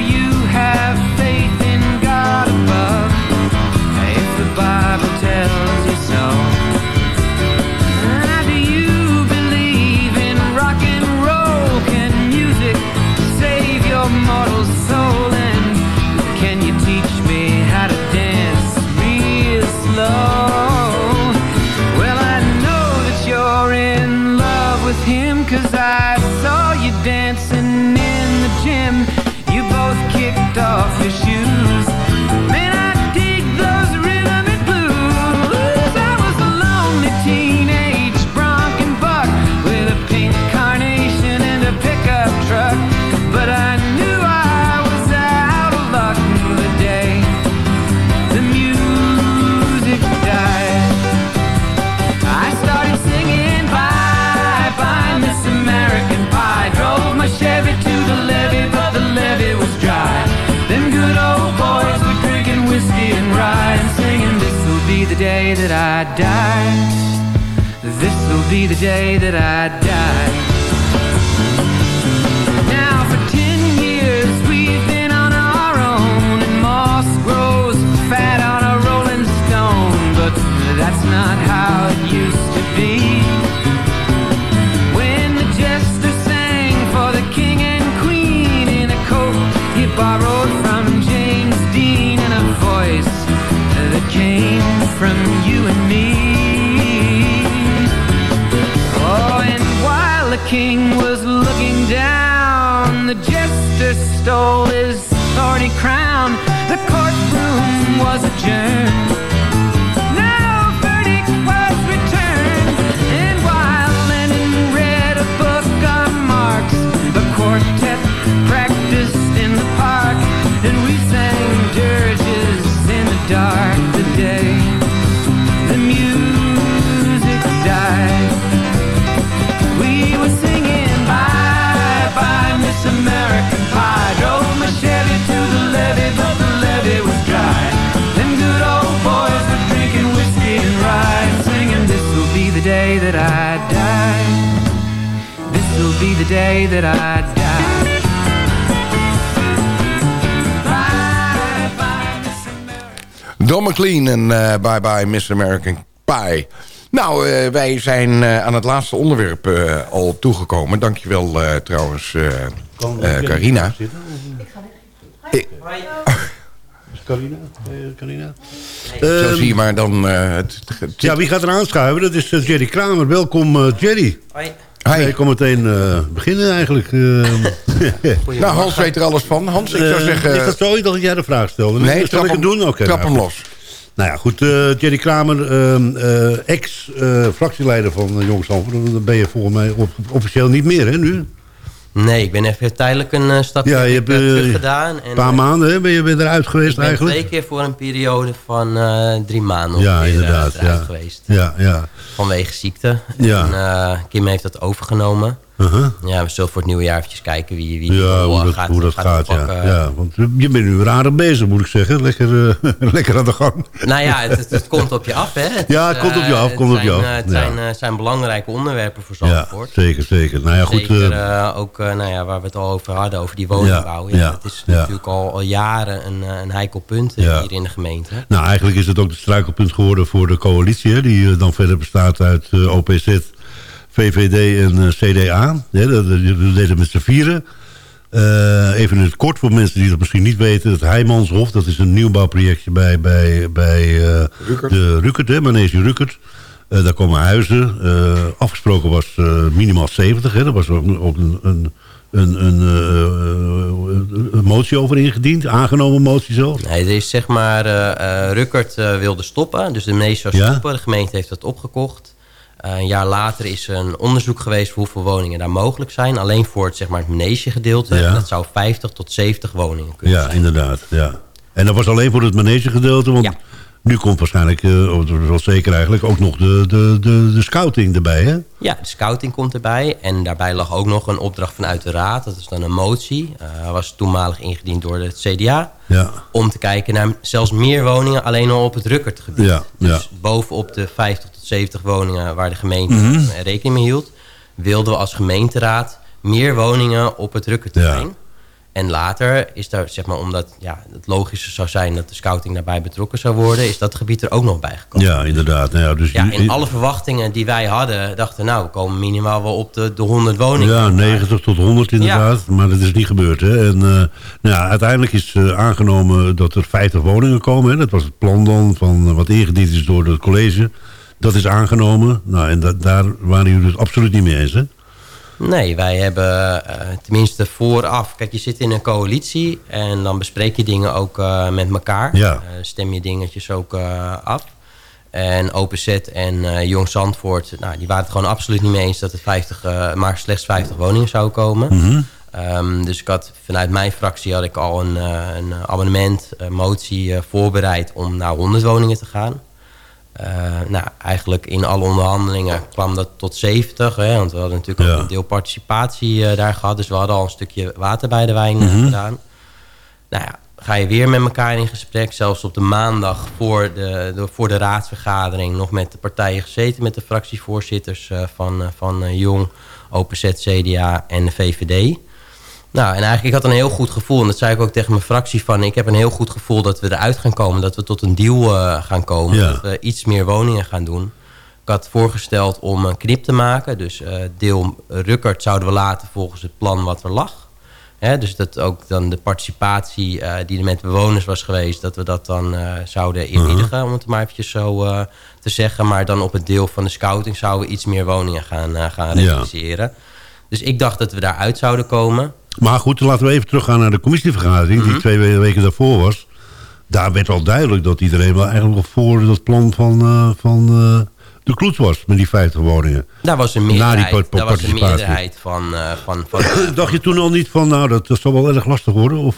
Bible tell that I die. This will be the day that I die. Bye bye Miss American Don McLean en eh, Bye Bye Miss American Pie. Nou, eh, wij zijn eh, aan het laatste onderwerp al toegekomen. Dankjewel trouwens, Carina. Ik- Carina? Eh, Carina? Zo Ehm, zie je maar dan... eh, het, het- Ja, wie gaat er aanschuiven? Dat is eh, Jerry Kramer. Welkom, eh, Jerry. Hoi. Hi. Ik kom meteen eh, beginnen eigenlijk. eh. <laughs> Nou, Hans weet er alles van. Hans, ik zou Eh, zeggen... Is dat zo? Ik dacht dat jij de vraag stelde. Nee, Zal trap ik hem- doen? Oké. trap nou, hem los. Nou ja, goed. eh, Jerry Kramer, ehm, eh, ex-fractieleider van uh, Jong Zandvoort. Dan ben je volgens mij op- officieel niet meer, hè, nu? Nee, ik ben even tijdelijk een eh, stapje Ja, je hebt eh, eh, terug gedaan. En, een paar maanden hè, ben je weer eruit geweest ik ben eigenlijk. twee keer voor een periode van drie maanden Ja, inderdaad. eruit Ja. geweest. ja, ja. Vanwege ziekte. Ja. En Kim heeft dat overgenomen. Uh-huh. Ja, we zullen voor het nieuwe jaar eventjes kijken wie, wie Ja, hoe dat gaat, hoe dat gaat gaat ja. oppakken. ja. Want eh, je bent nu aardig bezig, moet ik zeggen. Lekker, eh, <laughs> lekker aan de gang. Nou ja, het, het, het komt op je af, hè? Het Ja, is, het komt op je eh, af, komt het op je af. eh, Het Ja. zijn, eh, zijn belangrijke onderwerpen voor Ja, Zandvoort. zeker, zeker. Nou ja, goed. Zeker eh, eh, ook eh, nou ja, waar we het al over hadden, over die woningbouw. Ja, ja, het is ja. natuurlijk al, al jaren een, eh, een heikel punt eh, Ja. hier in de gemeente. Nou, eigenlijk is het ook het struikelpunt geworden voor de coalitie... Hè, die eh, dan verder bestaat uit eh, OPZ, VVD en eh, CDA. Hè, dat, dat dat deden met z'n vieren. Eh, even in het kort voor mensen die dat misschien niet weten. Het Heijmanshof, dat is een nieuwbouwprojectje bij, bij, bij eh, Rukert. de Rukert, hè, Manege Rukert. Eh, daar komen huizen. Eh, afgesproken was eh, minimaal 70. Hè. Daar was ook, ook een, een, een, een, eh, een motie over ingediend. Aangenomen motie zelfs. Nee, er is zeg maar, eh eh, Ruckert eh, wilde stoppen, dus de zou Ja. stoppen. De gemeente heeft dat opgekocht. Eh, een jaar later is er een onderzoek geweest voor hoeveel woningen daar mogelijk zijn. Alleen voor het, zeg maar, het manegegedeelte. Ja. Dat zou 50 tot 70 woningen kunnen Ja, zijn. inderdaad. Ja. En dat was alleen voor het manegegedeelte, want Ja. Nu komt waarschijnlijk, eh, of wel zeker eigenlijk, ook nog de, de, de, de scouting erbij, hè? Ja, de scouting komt erbij. En daarbij lag ook nog een opdracht vanuit de raad. Dat is dan een motie. Eh was toenmalig ingediend door het CDA. Ja, Om te kijken naar zelfs meer woningen alleen al op het Rukkertgebied. Ja, dus ja. bovenop de 50 tot 70 woningen waar de gemeente Mhm. rekening mee hield... wilden we als gemeenteraad meer woningen op het Rukkerterrein. En later is daar, zeg maar, omdat ja, het logischer zou zijn... dat de scouting daarbij betrokken zou worden... is dat gebied er ook nog bij gekomen. ja inderdaad. Nou ja, dus Ja, in alle verwachtingen die wij hadden, dachten nou, we komen minimaal wel op de, de 100 woningen. Ja, 90 tot 100 inderdaad. Maar dat is niet gebeurd. Hè? En, eh, nou ja, uiteindelijk is eh, aangenomen dat er 50 woningen komen. Hè? Dat was het plan dan, van eh, wat ingediend is door het college. Dat is aangenomen. Nou, en da- daar waren jullie het absoluut niet mee eens, hè? Nee, wij hebben eh, tenminste vooraf... Kijk, je zit in een coalitie en dan bespreek je dingen ook eh, met elkaar. Ja. Eh, stem je dingetjes ook af. En OPZ en Jong Zandvoort, nou, die waren het gewoon absoluut niet mee eens... dat er 50, eh, maar slechts 50 woningen zouden komen. Mhm. Ehm, dus ik had vanuit mijn fractie had ik al een, een abonnement, een motie voorbereid om naar 100 woningen te gaan. Eh, nou, eigenlijk in alle onderhandelingen kwam dat tot 70. Hè, want we hadden natuurlijk Ja. ook een deel participatie eh, daar gehad. Dus we hadden al een stukje water bij de wijn eh, Mhm. gedaan. Nou ja, ga je weer met elkaar in gesprek. Zelfs op de maandag voor de, de voor de raadsvergadering... nog met de partijen gezeten, met de fractievoorzitters van, van Jong... OPZ, CDA en de VVD. Nou, en eigenlijk, ik had een heel goed gevoel. En dat zei ik ook tegen mijn fractie van... ik heb een heel goed gevoel dat we eruit gaan komen. Dat we tot een deal eh, gaan komen. Ja. Dat we iets meer woningen gaan doen. Ik had voorgesteld om een knip te maken. Dus eh, deel Rukkert zouden we laten volgens het plan wat er lag. Hè, dus dat ook dan de participatie eh, die er met bewoners was geweest... dat we dat dan eh, zouden eerbiedigen, om het maar eventjes zo eh, te zeggen. Maar dan op het deel van de scouting zouden we iets meer woningen gaan, eh, gaan Ja. realiseren. Dus ik dacht dat we daaruit zouden komen. Maar goed, laten we even teruggaan naar de commissievergadering... die twee we- weken daarvoor was. Daar werd al duidelijk dat iedereen wel eigenlijk wel voor dat plan van, eh, van eh, de Kloets was... met die 50 woningen. Daar was een Na die meerderheid, daar was een meerderheid van... eh, van, van <clears throat> Dacht je toen al niet van, nou, dat, dat zal wel erg lastig worden? Of,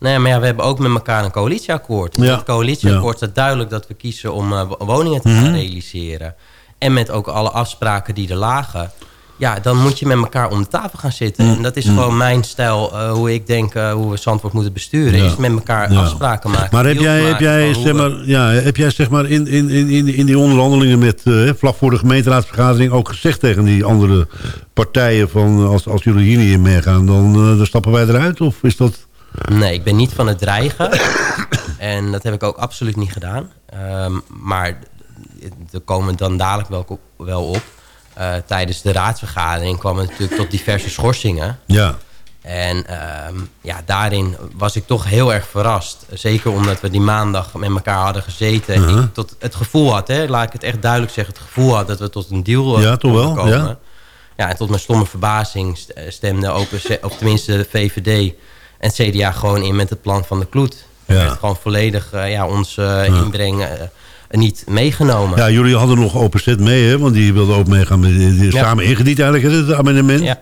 Nee, maar ja, we hebben ook met elkaar een coalitieakkoord. In Ja. het coalitieakkoord staat duidelijk dat we kiezen om wo- woningen te gaan Mhm. realiseren. En met ook alle afspraken die er lagen. Ja, dan moet je met elkaar om de tafel gaan zitten. En dat is gewoon mijn stijl, eh, hoe ik denk, eh, hoe we Zandvoort moeten besturen. Ja. Is met elkaar Ja. afspraken maken. Maar heb jij, heb jij, zeg we- maar, ja, heb jij zeg maar in, in, in, in- die onderhandelingen met eh, vlak voor de gemeenteraadsvergadering ook gezegd tegen die andere partijen van als, als jullie hier niet in meegaan, dan, dan stappen wij eruit? Of is dat... Nee, ik ben niet van het dreigen. <coughs> en dat heb ik ook absoluut niet gedaan. Ehm, maar er komen dan dadelijk wel, op- wel op. Eh, tijdens de raadsvergadering kwam het natuurlijk tot diverse schorsingen. Ja. En ehm, ja, daarin was ik toch heel erg verrast. Zeker omdat we die maandag met elkaar hadden gezeten. En Uh-huh. ik tot het gevoel had, hè, laat ik het echt duidelijk zeggen... het gevoel had dat we tot een deal Ja, toch wel, komen. ja. Ja, en tot mijn stomme verbazing eh, stemde OPC, of tenminste de VVD en CDA gewoon in met het plan van de Kloet. Ja. gewoon volledig eh, ja, ons eh, inbreng eh, niet meegenomen. Ja, jullie hadden nog OPZ mee, hè? Want die wilden ook meegaan met die Ja. samen ingediend eigenlijk, het amendement. Ja.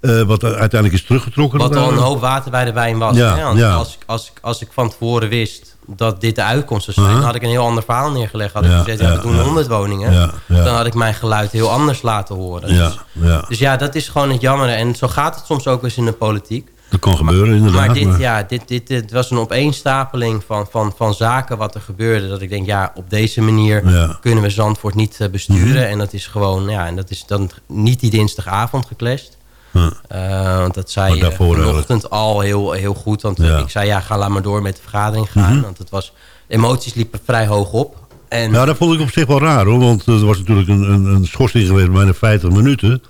Eh, wat uiteindelijk is teruggetrokken. Wat al een Eh, hoop water bij de wijn was. Ja, hè? Want ja. als, ik- als, ik- als ik van tevoren wist dat dit de uitkomst zou zijn... Uh-huh. had ik een heel ander verhaal neergelegd. Had ik Ja, gezegd, ja, we doen ja. 100 woningen. Dan had ik mijn geluid heel anders laten horen. Dus, ja. dus ja, dat is gewoon het jammer. En zo gaat het soms ook eens in de politiek. Dat kan gebeuren, inderdaad. Maar dit, maar- Ja, dit, dit, dit was een opeenstapeling van, van, van zaken wat er gebeurde. Dat ik denk, ja, op deze manier Ja. kunnen we Zandvoort niet eh, besturen. Mhm. En dat is gewoon, ja, en dat is dan niet die dinsdagavond geclashed. Ja. Eh, want dat zei Maar je daarvoor vanochtend al heel, heel goed. Want Ja. ik zei, ja, ga laat maar door met de vergadering gaan. Mhm. Want het was, emoties liepen vrij hoog op. En, Ja, dat vond ik op zich wel raar hoor. Want eh, er was natuurlijk een, een, een schorsing geweest bijna 50 minuten.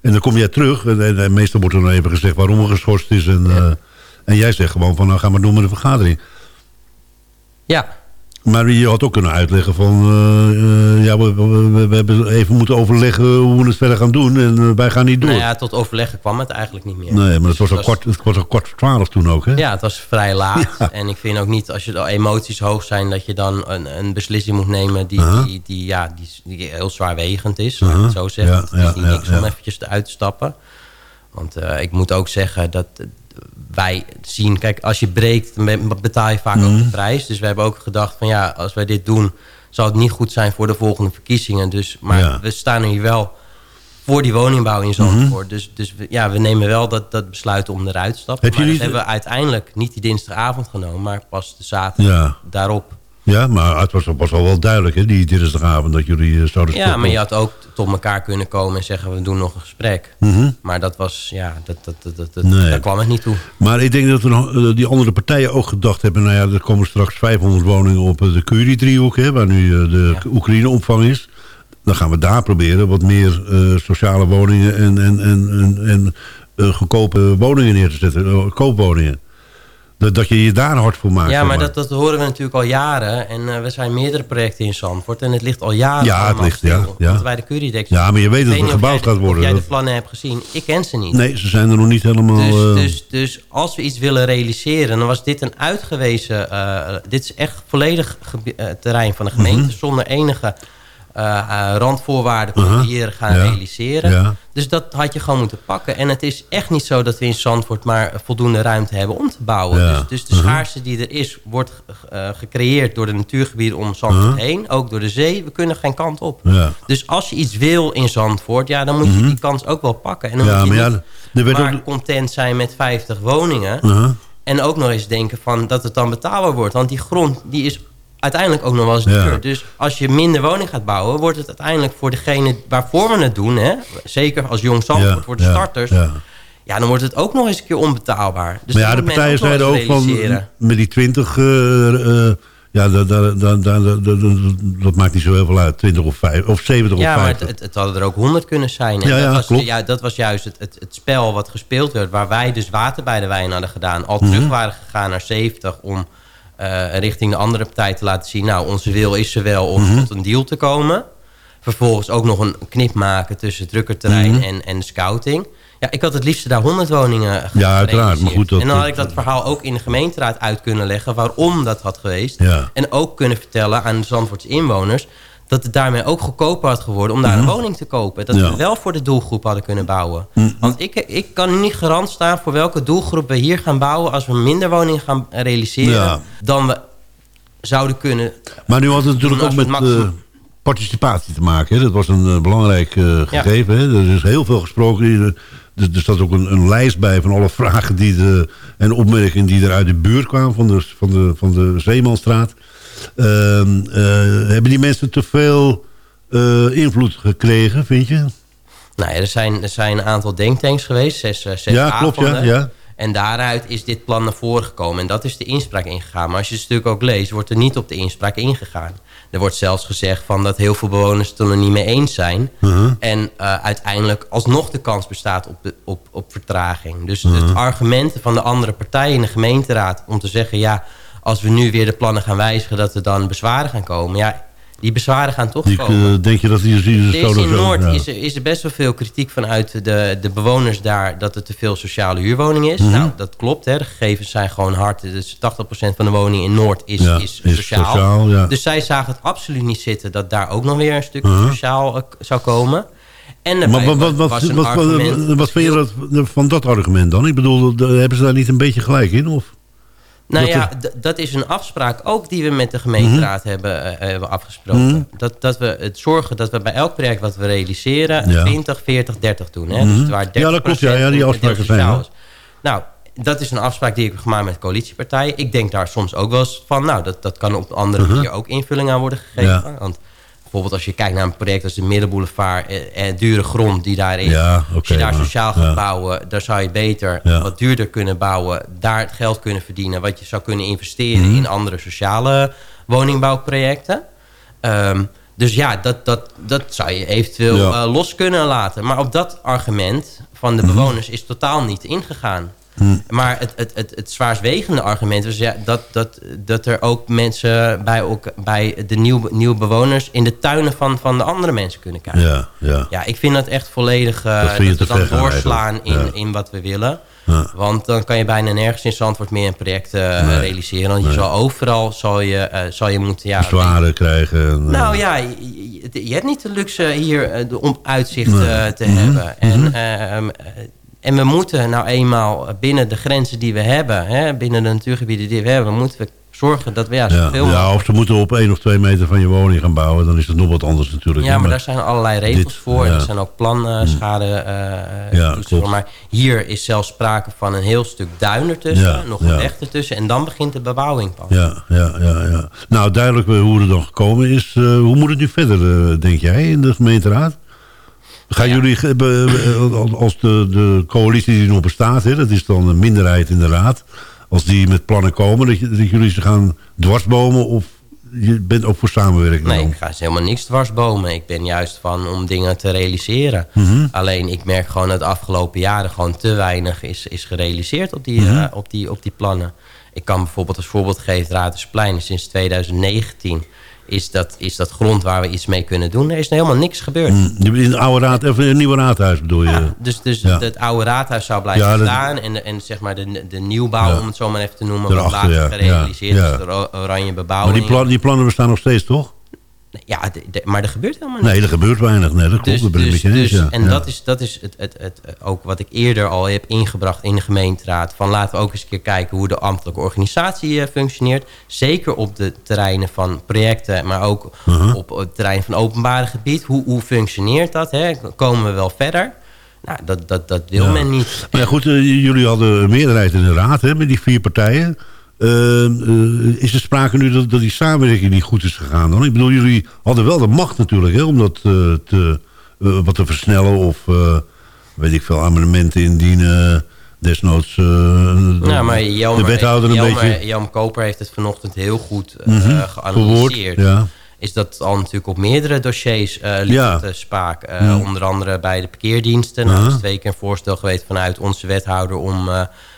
En dan kom jij terug. En, en, en meestal wordt er dan even gezegd waarom er geschorst is. En, eh, en jij zegt gewoon van nou ga maar door met de vergadering. Ja. Maar je had ook kunnen uitleggen van... eh, eh, ja, we, we, we hebben even moeten overleggen hoe we het verder gaan doen. En eh, wij gaan niet door. nou ja, tot overleggen kwam het eigenlijk niet meer. nee, maar het was, Dus al kwart, het was al kwart voor twaalf toen ook, hè? Ja, het was vrij laat. <laughs> En ik vind ook niet, als je emoties hoog zijn... dat je dan een, een beslissing moet nemen die, die, die, ja, die, die heel zwaarwegend is. Laat het zo zeggen. Ja, het is niet niks om eventjes uit te stappen. Want ik moet ook zeggen dat wij zien... Kijk, als je breekt, dan betaal je vaak ook Mhm. de prijs. Dus we hebben ook gedacht van ja, als wij dit doen... zal het niet goed zijn voor de volgende verkiezingen. Dus, maar Ja. we staan hier wel voor die woningbouw in Zandvoort. Dus, dus we, ja, we nemen wel dat, dat besluit om eruit te stappen. Heb maar dat hebben we uiteindelijk niet die dinsdagavond genomen... maar pas de zaterdag Ja. daarop. Ja, maar het was, was al wel duidelijk, hè, die dinsdagavond, dat jullie eh, zouden Ja, stoppen. maar je had ook tot elkaar kunnen komen en zeggen... we doen nog een gesprek. Mhm. Maar dat was, ja, dat, dat, dat, dat, Nee. daar kwam het niet toe. Maar ik denk dat nog, eh, die andere partijen ook gedacht hebben... nou ja, er komen straks 500 woningen op eh, de Curie-driehoek... hè, waar nu de Oekraïne-opvang is. Dan gaan we daar proberen wat meer sociale woningen... en, en, en, en, en goedkope woningen neer te zetten, koopwoningen. Dat, dat je je daar hard voor maakt. Ja, maar dat, dat horen we natuurlijk al jaren. En eh, we zijn meerdere projecten in Zandvoort. En het ligt al jaren Ja, het ligt, ja, ja. Want bij de Curiedex... Ja, maar je weet dat het gebouwd gaat worden. Of jij de Dat- plannen hebt gezien. Ik ken ze niet. Nee, ze zijn er nog niet helemaal... Dus, eh, dus, dus als we iets willen realiseren, dan was dit een uitgewezen... eh, dit is echt volledig eh, terrein van de gemeente... Mhm. zonder enige eh, eh, randvoorwaarden om Uh-huh. het hier gaan Ja. realiseren. Ja. Dus dat had je gewoon moeten pakken. En het is echt niet zo dat we in Zandvoort maar voldoende ruimte hebben om te bouwen. Ja. Dus, dus de Uh-huh. schaarste die er is, wordt eh, gecreëerd door de natuurgebieden om Zandvoort Uh-huh. heen. Ook door de zee. We kunnen geen kant op. Ja. Dus als je iets wil in Zandvoort, ja, dan moet je die kans ook wel pakken. En dan. Ja, moet je maar ja, niet werd maar ook- content zijn met 50 woningen. Uh-huh. En ook nog eens denken van dat het dan betaalbaar wordt. Want die grond die is uiteindelijk ook nog wel eens Ja. duur. Dus als je minder woning gaat bouwen... wordt het uiteindelijk voor degene waarvoor we het doen... Hè, zeker als jong Zandvoort, Ja, voor de ja, starters... ja. Ja. dan wordt het ook nog eens een keer onbetaalbaar. Dus maar ja, de partijen zeiden ook van... Met die 20... eh, eh, ja, dat, dat, maakt niet zo heel veel uit. 20 of, 5, of 70 Ja, of maar 50. het, het, het hadden er ook 100 kunnen zijn. En Ja, dat, ja, was, klopt. ja, dat was juist het, het, het spel wat gespeeld werd... waar wij dus water bij de wijn hadden gedaan. Al Mhm. terug waren gegaan naar 70 om eh, richting de andere partij te laten zien... nou, onze wil is er wel om Mhm. tot een deal te komen. Vervolgens ook nog een knip maken tussen drukkerterrein Mhm. en, en scouting. Ja, ik had het liefst daar 100 woningen ge- Ja, uiteraard, maar goed, dat- en dan had ik dat verhaal ook in de gemeenteraad uit kunnen leggen... waarom dat had geweest. Ja. En ook kunnen vertellen aan de Zandvoortse inwoners... dat het daarmee ook goedkoper had geworden om daar een woning te kopen. Dat Mhm. Ja. we wel voor de doelgroep hadden kunnen bouwen. Mhm. Want ik, ik kan niet garant staan voor welke doelgroep we hier gaan bouwen... als we minder woningen gaan realiseren... Ja. dan we zouden kunnen... Maar nu had het natuurlijk ook met eh, participatie te maken. Hè? Dat was een eh, belangrijk eh, Ja. gegeven. Hè? Er is heel veel gesproken. Er, er, er staat ook een, een lijst bij van alle vragen die de, en opmerkingen die er uit de buurt kwamen van de, van de, van de Zeemanstraat. Ehm, eh, hebben die mensen te veel eh, invloed gekregen, vind je? Nou ja, er zijn, er zijn een aantal denktanks geweest, zes, eh, zes Ja, klopt, ja, avonden. ja. En daaruit is dit plan naar voren gekomen. En dat is de inspraak ingegaan. Maar als je het stuk ook leest, wordt er niet op de inspraak ingegaan. Er wordt zelfs gezegd van dat heel veel bewoners het er niet mee eens zijn. Uh-huh. En uiteindelijk alsnog de kans bestaat op, de, op, op vertraging. Dus Uh-huh. het argumenten van de andere partijen in de gemeenteraad... om te zeggen, ja, als we nu weer de plannen gaan wijzigen... dat er dan bezwaren gaan komen. Ja, die bezwaren gaan toch Die, komen. denk je dat die, die in Noord ja. is, er, is er best wel veel kritiek vanuit de, de bewoners daar... dat er te veel sociale huurwoning is. Mhm. Nou, dat klopt. Hè. De gegevens zijn gewoon hard. Dus 80% van de woningen in Noord is, Ja, is, is sociaal. sociaal, ja. Dus zij zagen het absoluut niet zitten... dat daar ook nog weer een stukje Mhm. sociaal eh, zou komen. En Maar wat, wat, wat, wat, wat, vind je dat, van dat argument dan? Ik bedoel, hebben ze daar niet een beetje gelijk in? Of? Nou Dat ja, dat is een afspraak ook die we met de gemeenteraad hebben, eh, hebben afgesproken. Mhm. Dat, dat we het zorgen dat we bij elk project wat we realiseren... Ja. 20, 40, 30 doen. Hè? Mhm. Dus waar 30 Ja, dat klopt, ja, ja, die afspraken zijn. Nou, dat is een afspraak die ik heb gemaakt met coalitiepartijen. Ik denk daar soms ook wel eens van... nou, dat, dat kan op een andere Mhm. manier ook invulling aan worden gegeven. Want bijvoorbeeld als je kijkt naar een project als de Middenboulevard... Eh, eh, dure grond die daar is. Ja, als je daar sociaal gaat ja. bouwen... daar zou je beter wat duurder kunnen bouwen. Daar het geld kunnen verdienen. Wat je zou kunnen investeren Mhm. in andere sociale woningbouwprojecten. Ehm, dus ja, dat, dat, dat zou je eventueel eh, los kunnen laten. Maar op dat argument van de Mhm. bewoners is totaal niet ingegaan. Maar het, het, het, het argument was ja, dat, dat, dat er ook mensen bij, ook, bij de nieuwe, nieuwe bewoners... in de tuinen van, van de andere mensen kunnen kijken. Ja, ja. Ja, ik vind dat echt volledig Dat uh, vind je dat we dan doorslaan in. Ja. in wat we willen. Ja. Want dan kan je bijna nergens in Zandvoort meer een project eh, Nee. realiseren. Want je Nee. zal overal zal je, eh, zal je moeten... Ja, Bezwaren krijgen. En, eh, nou ja, je, hebt niet de luxe hier eh, om uitzicht Nee. eh, te Mhm. hebben. En, Mhm. ehm, eh, en we moeten nou eenmaal binnen de grenzen die we hebben... Hè, binnen de natuurgebieden die we hebben... moeten we zorgen dat we ja, ja, zoveel ja, mogelijk... of ze moeten op één of twee meter van je woning gaan bouwen. Dan is het nog wat anders natuurlijk. Ja, maar daar zijn allerlei regels dit, voor. Ja. er zijn ook planschade eh Ja, toetsen klopt. voor. Maar hier is zelfs sprake van een heel stuk duin ertussen. Ja, nog een ja. weg ertussen. En dan begint de bebouwing pas. Ja, ja, ja, ja. Nou, duidelijk eh, hoe het dan gekomen is. Eh, hoe moet het nu verder, eh, denk jij, in de gemeenteraad? Gaan jullie, be- eh, als de, de coalitie die nog bestaat, hè, dat is dan een minderheid in de raad... als die met plannen komen, dat, jullie ze gaan dwarsbomen... of je bent ook voor samenwerking Nee, dan? ik ga ze helemaal niks dwarsbomen. Ik ben juist van om dingen te realiseren. Mhm. Alleen ik merk gewoon dat de afgelopen jaren gewoon te weinig is, is gerealiseerd op die, Mhm. eh, op, die, op die plannen. Ik kan bijvoorbeeld als voorbeeld geven het Raadhuisplein. Sinds 2019 is dat, is dat grond waar we iets mee kunnen doen. Er is nog helemaal niks gebeurd. In het oude raad, of in het nieuwe raadhuis bedoel je? Dus, dus Ja. het oude raadhuis zou blijven Ja, dat- staan. En, en zeg maar de, de nieuwbouw, om het zo maar even te noemen, wordt later gerealiseerd. Dus de oranje Maar bebouwing. die, plan, die plannen bestaan nog steeds, toch? Ja, de- de- maar er gebeurt helemaal niks. Nee, er gebeurt weinig. Nee, dat klopt. Dus, dat dus, dus- ja. en Ja. dat is, dat is het, het, het, eh, ook wat ik eerder al heb ingebracht in de gemeenteraad. Van laten we ook eens een keer kijken hoe de ambtelijke organisatie eh, functioneert. Zeker op de terreinen van projecten, maar ook Uh-huh. op het terrein van openbare gebied. Hoe, hoe functioneert dat? Hè? Komen we wel verder? Nou, dat, dat, dat wil Ja. men niet. Maar ja, goed, eh, jullie hadden een meerderheid in de raad hè, met die vier partijen. Eh, eh, is er sprake nu dat, dat die samenwerking niet goed is gegaan? Dan? Ik bedoel, jullie hadden wel de macht natuurlijk hè, om dat eh, te, eh, wat te versnellen of weet ik veel, amendementen indienen. Desnoods maar Jelmer, de wethouder een Jelmer, beetje... Jelmer Koper heeft het vanochtend heel goed Mhm, geanalyseerd. ja. Is dat al natuurlijk op meerdere dossiers eh ligt Ja. het, spaak. Ja. Onder andere bij de parkeerdiensten. Nou, er is twee keer een voorstel geweest vanuit onze wethouder... om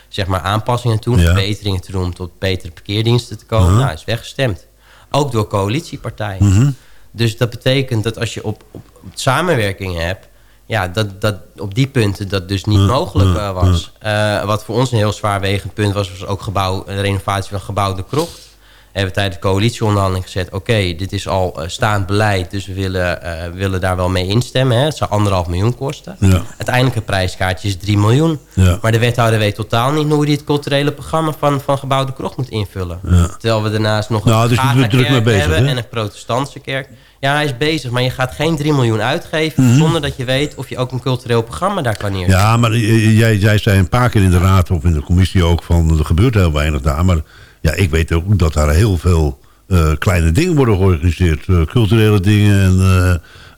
zeg maar aanpassingen te doen, verbeteringen te doen... om tot betere parkeerdiensten te komen. Aha. Nou, is weggestemd. Ook door coalitiepartijen. Mhm. Dus dat betekent dat als je op, op, op samenwerking hebt... Ja, dat, dat op die punten dat dus niet Ja, mogelijk eh, was. Eh, wat voor ons een heel zwaarwegend punt was... was ook gebouw, de renovatie van gebouw De Krocht. Hebben tijdens de coalitieonderhandeling gezet... oké, dit is al eh, staand beleid... dus we willen, eh, willen daar wel mee instemmen. Hè. Het zou anderhalf miljoen kosten. Ja. Uiteindelijke prijskaartje is 3 miljoen. Ja. Maar de wethouder weet totaal niet... hoe hij het culturele programma van, van gebouw De Krocht moet invullen. Ja. Terwijl we daarnaast nog Nou, een dus druk mee bezig, hebben... hè? en een protestantse kerk. Ja, hij is bezig, maar je gaat geen 3 miljoen uitgeven... Mhm. zonder dat je weet of je ook een cultureel programma daar kan neerzetten. Ja, maar eh, jij, jij zei een paar keer in de raad of in de commissie ook van er gebeurt heel weinig daar. Maar ja, ik weet ook dat daar heel veel eh, kleine dingen worden georganiseerd. Eh, culturele dingen en...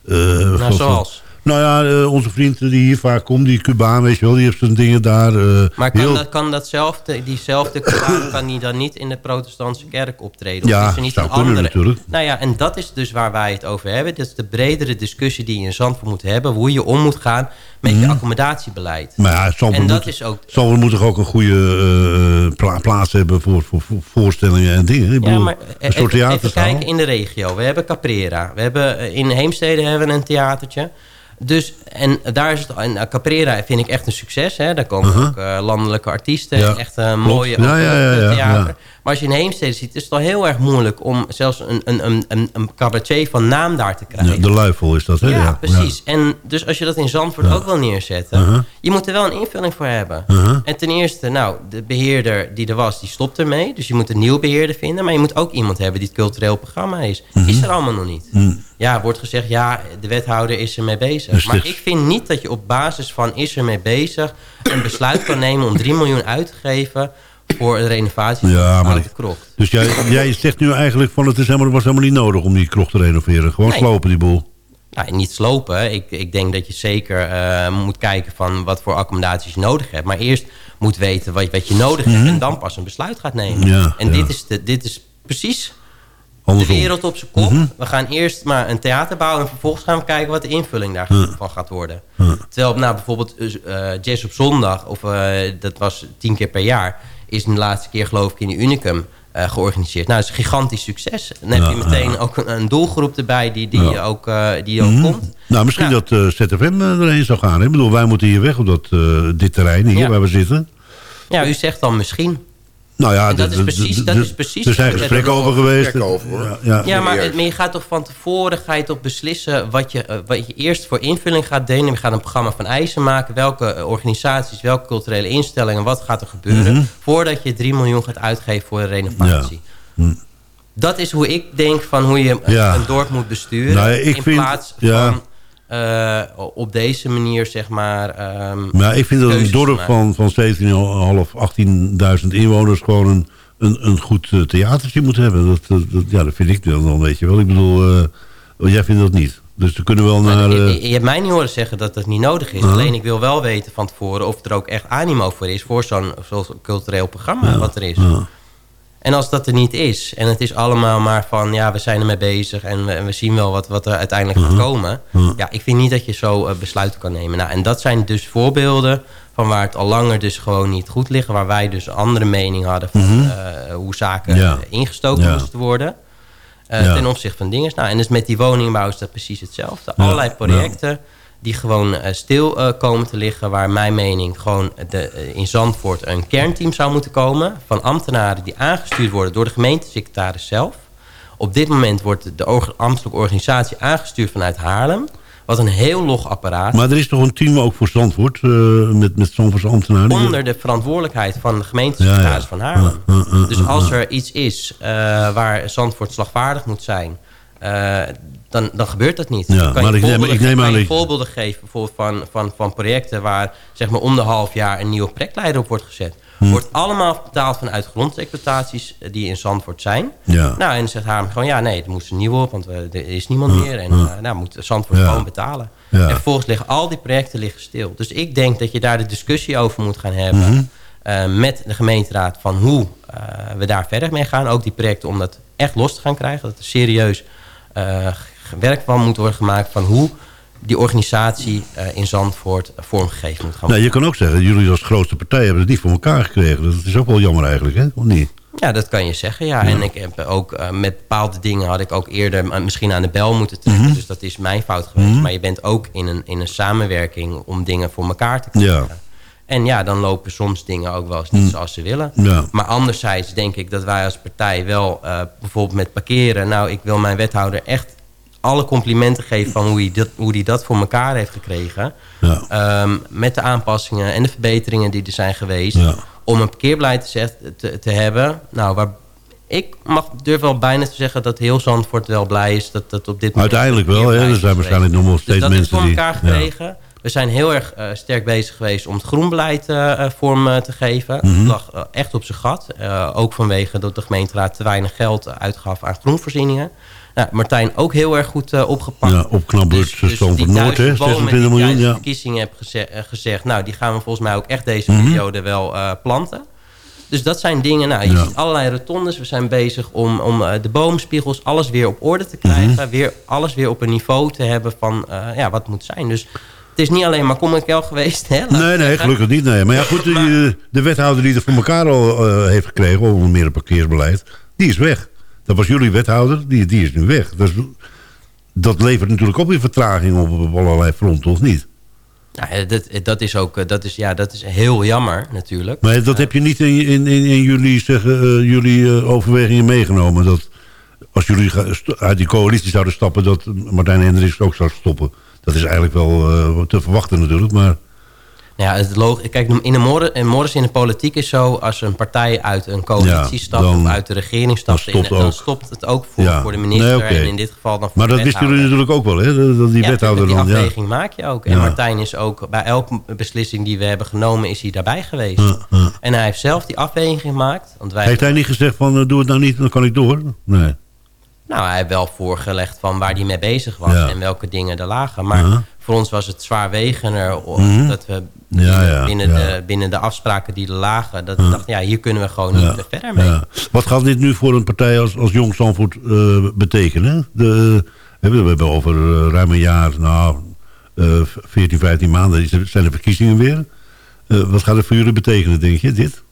eh, van- zoals? Nou ja, eh, onze vriend die hier vaak komt, die Cubaan, weet je wel, die heeft zijn dingen daar. eh, Maar kan, heel- dat, kan datzelfde, diezelfde Koran kan die dan niet in de protestantse kerk optreden? Of Ja, is er niet zou een kunnen andere? natuurlijk. Nou ja, en dat is dus waar wij het over hebben. Dat is de bredere discussie die je in Zandvoort moet hebben. Hoe je om moet gaan met je accommodatiebeleid. Maar ja, Zandvoort en dat moet, is ook... Zandvoort moet toch ook een goede eh, pla- plaats hebben voor, voor, voor voorstellingen en dingen. Ik Ja, maar een even, soort even kijken in de regio. We hebben Caprera. We hebben, in Heemstede hebben we een theatertje. Dus, en daar is het, en eh, Caprera vind ik echt een succes. Hè. Daar komen Uh-huh. ook eh, landelijke artiesten. Ja, Echt een klopt. mooie ja, theater. Maar als je in Heemstede ziet, is het al heel erg moeilijk... om zelfs een, een, een, een, een cabaretier van naam daar te krijgen. De luifel is dat, hè? Ja, precies. En dus als je dat in Zandvoort ook wil neerzetten... Uh-huh. je moet er wel een invulling voor hebben. Uh-huh. En ten eerste, nou, de beheerder die er was, die stopt ermee. Dus je moet een nieuw beheerder vinden. Maar je moet ook iemand hebben die het cultureel programma is. Mhm. Is er allemaal nog niet. Mm. Ja, wordt gezegd, ja, de wethouder is er mee bezig. Dus maar dit- ik vind niet dat je op basis van is er mee bezig... een besluit kan nemen om 3 miljoen uit te geven... voor een renovatie van Ja, de maar ik- krocht. Dus jij, jij zegt nu eigenlijk van het is helemaal, was helemaal niet nodig om die krocht te renoveren. Gewoon Nee. slopen die boel. Nou, niet slopen. Ik, ik denk dat je zeker eh, moet kijken van wat voor accommodaties je nodig hebt. Maar eerst moet weten wat, wat je nodig hebt en dan pas een besluit gaat nemen. Mhm. Ja, en ja. Dit, is de, dit is precies Andersom. de wereld op zijn kop. Mhm. We gaan eerst maar een theater bouwen en vervolgens gaan we kijken wat de invulling daarvan gaat worden. Terwijl nou, bijvoorbeeld eh, Jazz op zondag, of eh, dat was tien keer per jaar, is de laatste keer geloof ik in de Unicum eh, georganiseerd. Nou, dat is een gigantisch succes. Dan heb je meteen ook een, een doelgroep erbij die, die ook, eh, die ook Mhm. komt. Nou, misschien Ja. dat eh, ZFM erheen zou gaan. hè? Ik bedoel, wij moeten hier weg op dat, dit terrein hier waar we zitten. Ja, u zegt dan misschien. Nou ja, En dat is precies- dat is precies Er zijn gesprekken over geweest. Gesprekken over, hoor. Ja, ja. Ja, maar, maar je gaat toch van tevoren ga je toch beslissen wat je, eh, wat je eerst voor invulling gaat delen. Je gaat een programma van eisen maken. Welke eh, organisaties, welke culturele instellingen, wat gaat er gebeuren. Mhm. Voordat je 3 miljoen gaat uitgeven voor een renovatie. Ja. Hm. Dat is hoe ik denk van hoe je Ja. een dorp moet besturen. Nou, ik in vind- plaats ja. van eh, op deze manier, zeg maar... ehm, Maar ik vind dat een dorp van, van 17.500, 18.000 inwoners gewoon een, een, een goed eh, theatertje moet hebben. Dat, dat, ja, dat vind ik dan, dan, weet je wel. Ik bedoel, eh, jij vindt dat niet. Dus we kunnen wel naar... Je, je hebt mij niet horen zeggen dat dat niet nodig is. Alleen ik wil wel weten van tevoren of er ook echt animo voor is... voor zo'n cultureel programma wat er is. En als dat er niet is en het is allemaal maar van... ja, we zijn ermee bezig en we, en we zien wel wat, wat er uiteindelijk gaat komen... Uh-huh. ja, ik vind niet dat je zo eh, besluiten kan nemen. Nou, en dat zijn dus voorbeelden van waar het al langer dus gewoon niet goed ligt... waar wij dus een andere mening hadden van eh, hoe zaken. Ja. ingestoken Ja. moesten worden... Eh, Ja. ten opzichte van dingen. Nou, en dus met die woningbouw is dat precies hetzelfde. Allerlei projecten die gewoon eh, stil eh, komen te liggen... waar mijn mening gewoon de, eh, in Zandvoort een kernteam zou moeten komen... van ambtenaren die aangestuurd worden door de gemeentesecretaris zelf. Op dit moment wordt de ambtelijke organisatie aangestuurd vanuit Haarlem... wat een heel log apparaat Maar er is toch een team ook voor Zandvoort, met, met Zandvoortse ambtenaren? onder de verantwoordelijkheid van de gemeentesecretaris Ja, ja. van Haarlem. Ja, ja, ja, dus als er iets is waar Zandvoort slagvaardig moet zijn... dan, dan gebeurt dat niet. Ja, kan maar je ik neem- voorbeelden ik neem aan voorbeelden geven bijvoorbeeld van, van, van projecten... waar zeg maar om de half jaar een nieuwe projectleider op wordt gezet. Hm. Wordt allemaal betaald vanuit grondexploitaties eh, die in Zandvoort zijn. Ja. Nou, en dan zegt Haarlem gewoon... ja, nee, er moest een nieuwe op, want eh, er is niemand meer. En ja. eh, nou, moet Zandvoort Ja. gewoon betalen. Ja. En vervolgens liggen al die projecten liggen stil. Dus ik denk dat je daar de discussie over moet gaan hebben... Mhm. met de gemeenteraad van hoe we daar verder mee gaan. Ook die projecten om dat echt los te gaan krijgen. Dat er serieus g- werk van moet worden gemaakt... van hoe die organisatie eh, in Zandvoort vormgegeven moet gaan Nou, worden. je kan ook zeggen, jullie als grootste partij hebben het niet voor elkaar gekregen. Dat is ook wel jammer eigenlijk, hè? Of niet? Ja, dat kan je zeggen, ja. En ik heb ook eh, met bepaalde dingen had ik ook eerder eh, misschien aan de bel moeten trekken. Mhm. Dus dat is mijn fout geweest. Maar je bent ook in een, in een samenwerking om dingen voor elkaar te krijgen. Ja. En ja, dan lopen soms dingen ook wel eens niet zoals ze willen. Ja. Maar anderzijds denk ik dat wij als partij wel eh, bijvoorbeeld met parkeren... nou, ik wil mijn wethouder echt alle complimenten geven... van hoe hij dat, hoe hij dat voor elkaar heeft gekregen. Ja. Ehm, met de aanpassingen en de verbeteringen die er zijn geweest... Ja. om een parkeerbeleid te, te, te hebben... Nou, waar ik mag, durf wel bijna te zeggen dat heel Zandvoort wel blij is... dat dat op dit moment... Uiteindelijk wel, hè? Er zijn waarschijnlijk nog wel steeds dus dat mensen is die... voor elkaar ja. gekregen. We zijn heel erg eh, sterk bezig geweest om het groenbeleid eh, eh, vorm te geven. Mhm. Het lag eh, echt op zijn gat. Ook vanwege dat de gemeenteraad te weinig geld uitgaf aan groenvoorzieningen. Nou, Martijn ook heel erg goed eh, opgepakt. Ja, opknabbers, Dus- dus die Noord, hè? duizend bomen 26 die ik miljoen, ja. verkiezingen heb geze- eh, gezegd... nou, die gaan we volgens mij ook echt deze Mhm. periode wel eh, planten. Dus dat zijn dingen, nou, je Ja. ziet allerlei rotondes. We zijn bezig om, om de boomspiegels, alles weer op orde te krijgen. Mhm. weer, alles weer op een niveau te hebben van ja, wat moet zijn. Dus het is niet alleen maar kel geweest. Hè, laat Nee, nee, gelukkig niet. Nee. Maar ja, goed, <laughs> de, de wethouder die het voor elkaar al heeft gekregen... onder meer het parkeerbeleid, die is weg. Dat was jullie wethouder, die, die is nu weg. Dus, dat levert natuurlijk ook weer vertraging op, op allerlei fronten, of niet? Nou, dat, dat, is ook, eh, dat, is, ja, dat is heel jammer natuurlijk. Maar dat heb je niet in, in, in, in jullie, zeggen, eh, jullie eh, overwegingen meegenomen. Dat als jullie uit die coalitie zouden stappen... dat Martijn Hendricks ook zou stoppen. Dat is eigenlijk wel te verwachten natuurlijk. Maar Ja, het log Kijk, in de Morris, in in de politiek is zo... als een partij uit een coalitie Ja, stapt dan- of uit de regering stapt... dan stopt dan ook. stopt het ook voor, Ja. voor de minister. Nee. En in dit geval dan voor Maar dat wisten jullie natuurlijk ook wel, hè? Dat die Ja, wethouder die dan. Ja. afweging maak je ook. En. Martijn is ook bij elke beslissing die we hebben genomen... is hij daarbij geweest. En hij heeft zelf die afweging gemaakt. Want wij Heeft hij niet gezegd van eh, doe het nou niet, dan kan ik door? Nee. Nou, hij heeft wel voorgelegd van waar hij mee bezig was Ja. en welke dingen er lagen. Maar Ja. voor ons was het zwaarwegender o- Mhm. dat we Ja, binnen. De, binnen de afspraken die er lagen... dat we dachten, ja, hier kunnen we gewoon niet eh, verder mee. Ja. Wat gaat dit nu voor een partij als, als Jong Zandvoort eh, betekenen? De, we hebben we hebben over eh, ruim een jaar, nou, eh 14, 15 maanden zijn de verkiezingen weer. Eh, wat gaat het voor jullie betekenen, denk je, dit?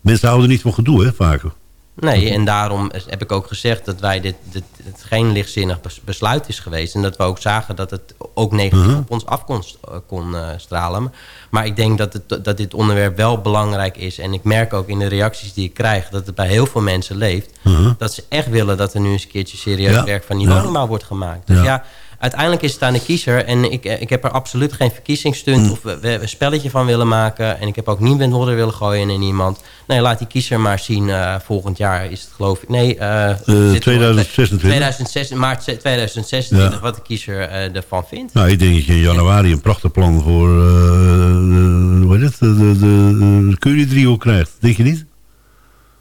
Mensen houden niet van gedoe, hè, vaker. Nee, en daarom heb ik ook gezegd dat wij dit, dit, het geen lichtzinnig bes- besluit is geweest. En dat we ook zagen dat het ook negatief Mhm. op ons af kon, eh, kon eh, stralen. Maar ik denk dat, het, dat dit onderwerp wel belangrijk is. En ik merk ook in de reacties die ik krijg... dat het bij heel veel mensen leeft. Mhm. Dat ze echt willen dat er nu eens een keertje serieus Ja. werk van die Ja. woningbouw wordt gemaakt. Dus Ja. ja. Uiteindelijk is het aan de kiezer. En ik, eh, ik heb er absoluut geen verkiezingsstunt Mm. of we, we een spelletje van willen maken. En ik heb ook niet met modder willen gooien in iemand. Nee, laat die kiezer maar zien. eh, volgend jaar is het geloof ik... Nee, eh, zit er- 2026. 2006, maart 2026, Ja. wat de kiezer eh, ervan vindt. Nou, ik denk dat je in januari een prachtig plan voor eh, de, hoe heet het, de, de, de, de Curie-driehoek krijgt. Denk je niet?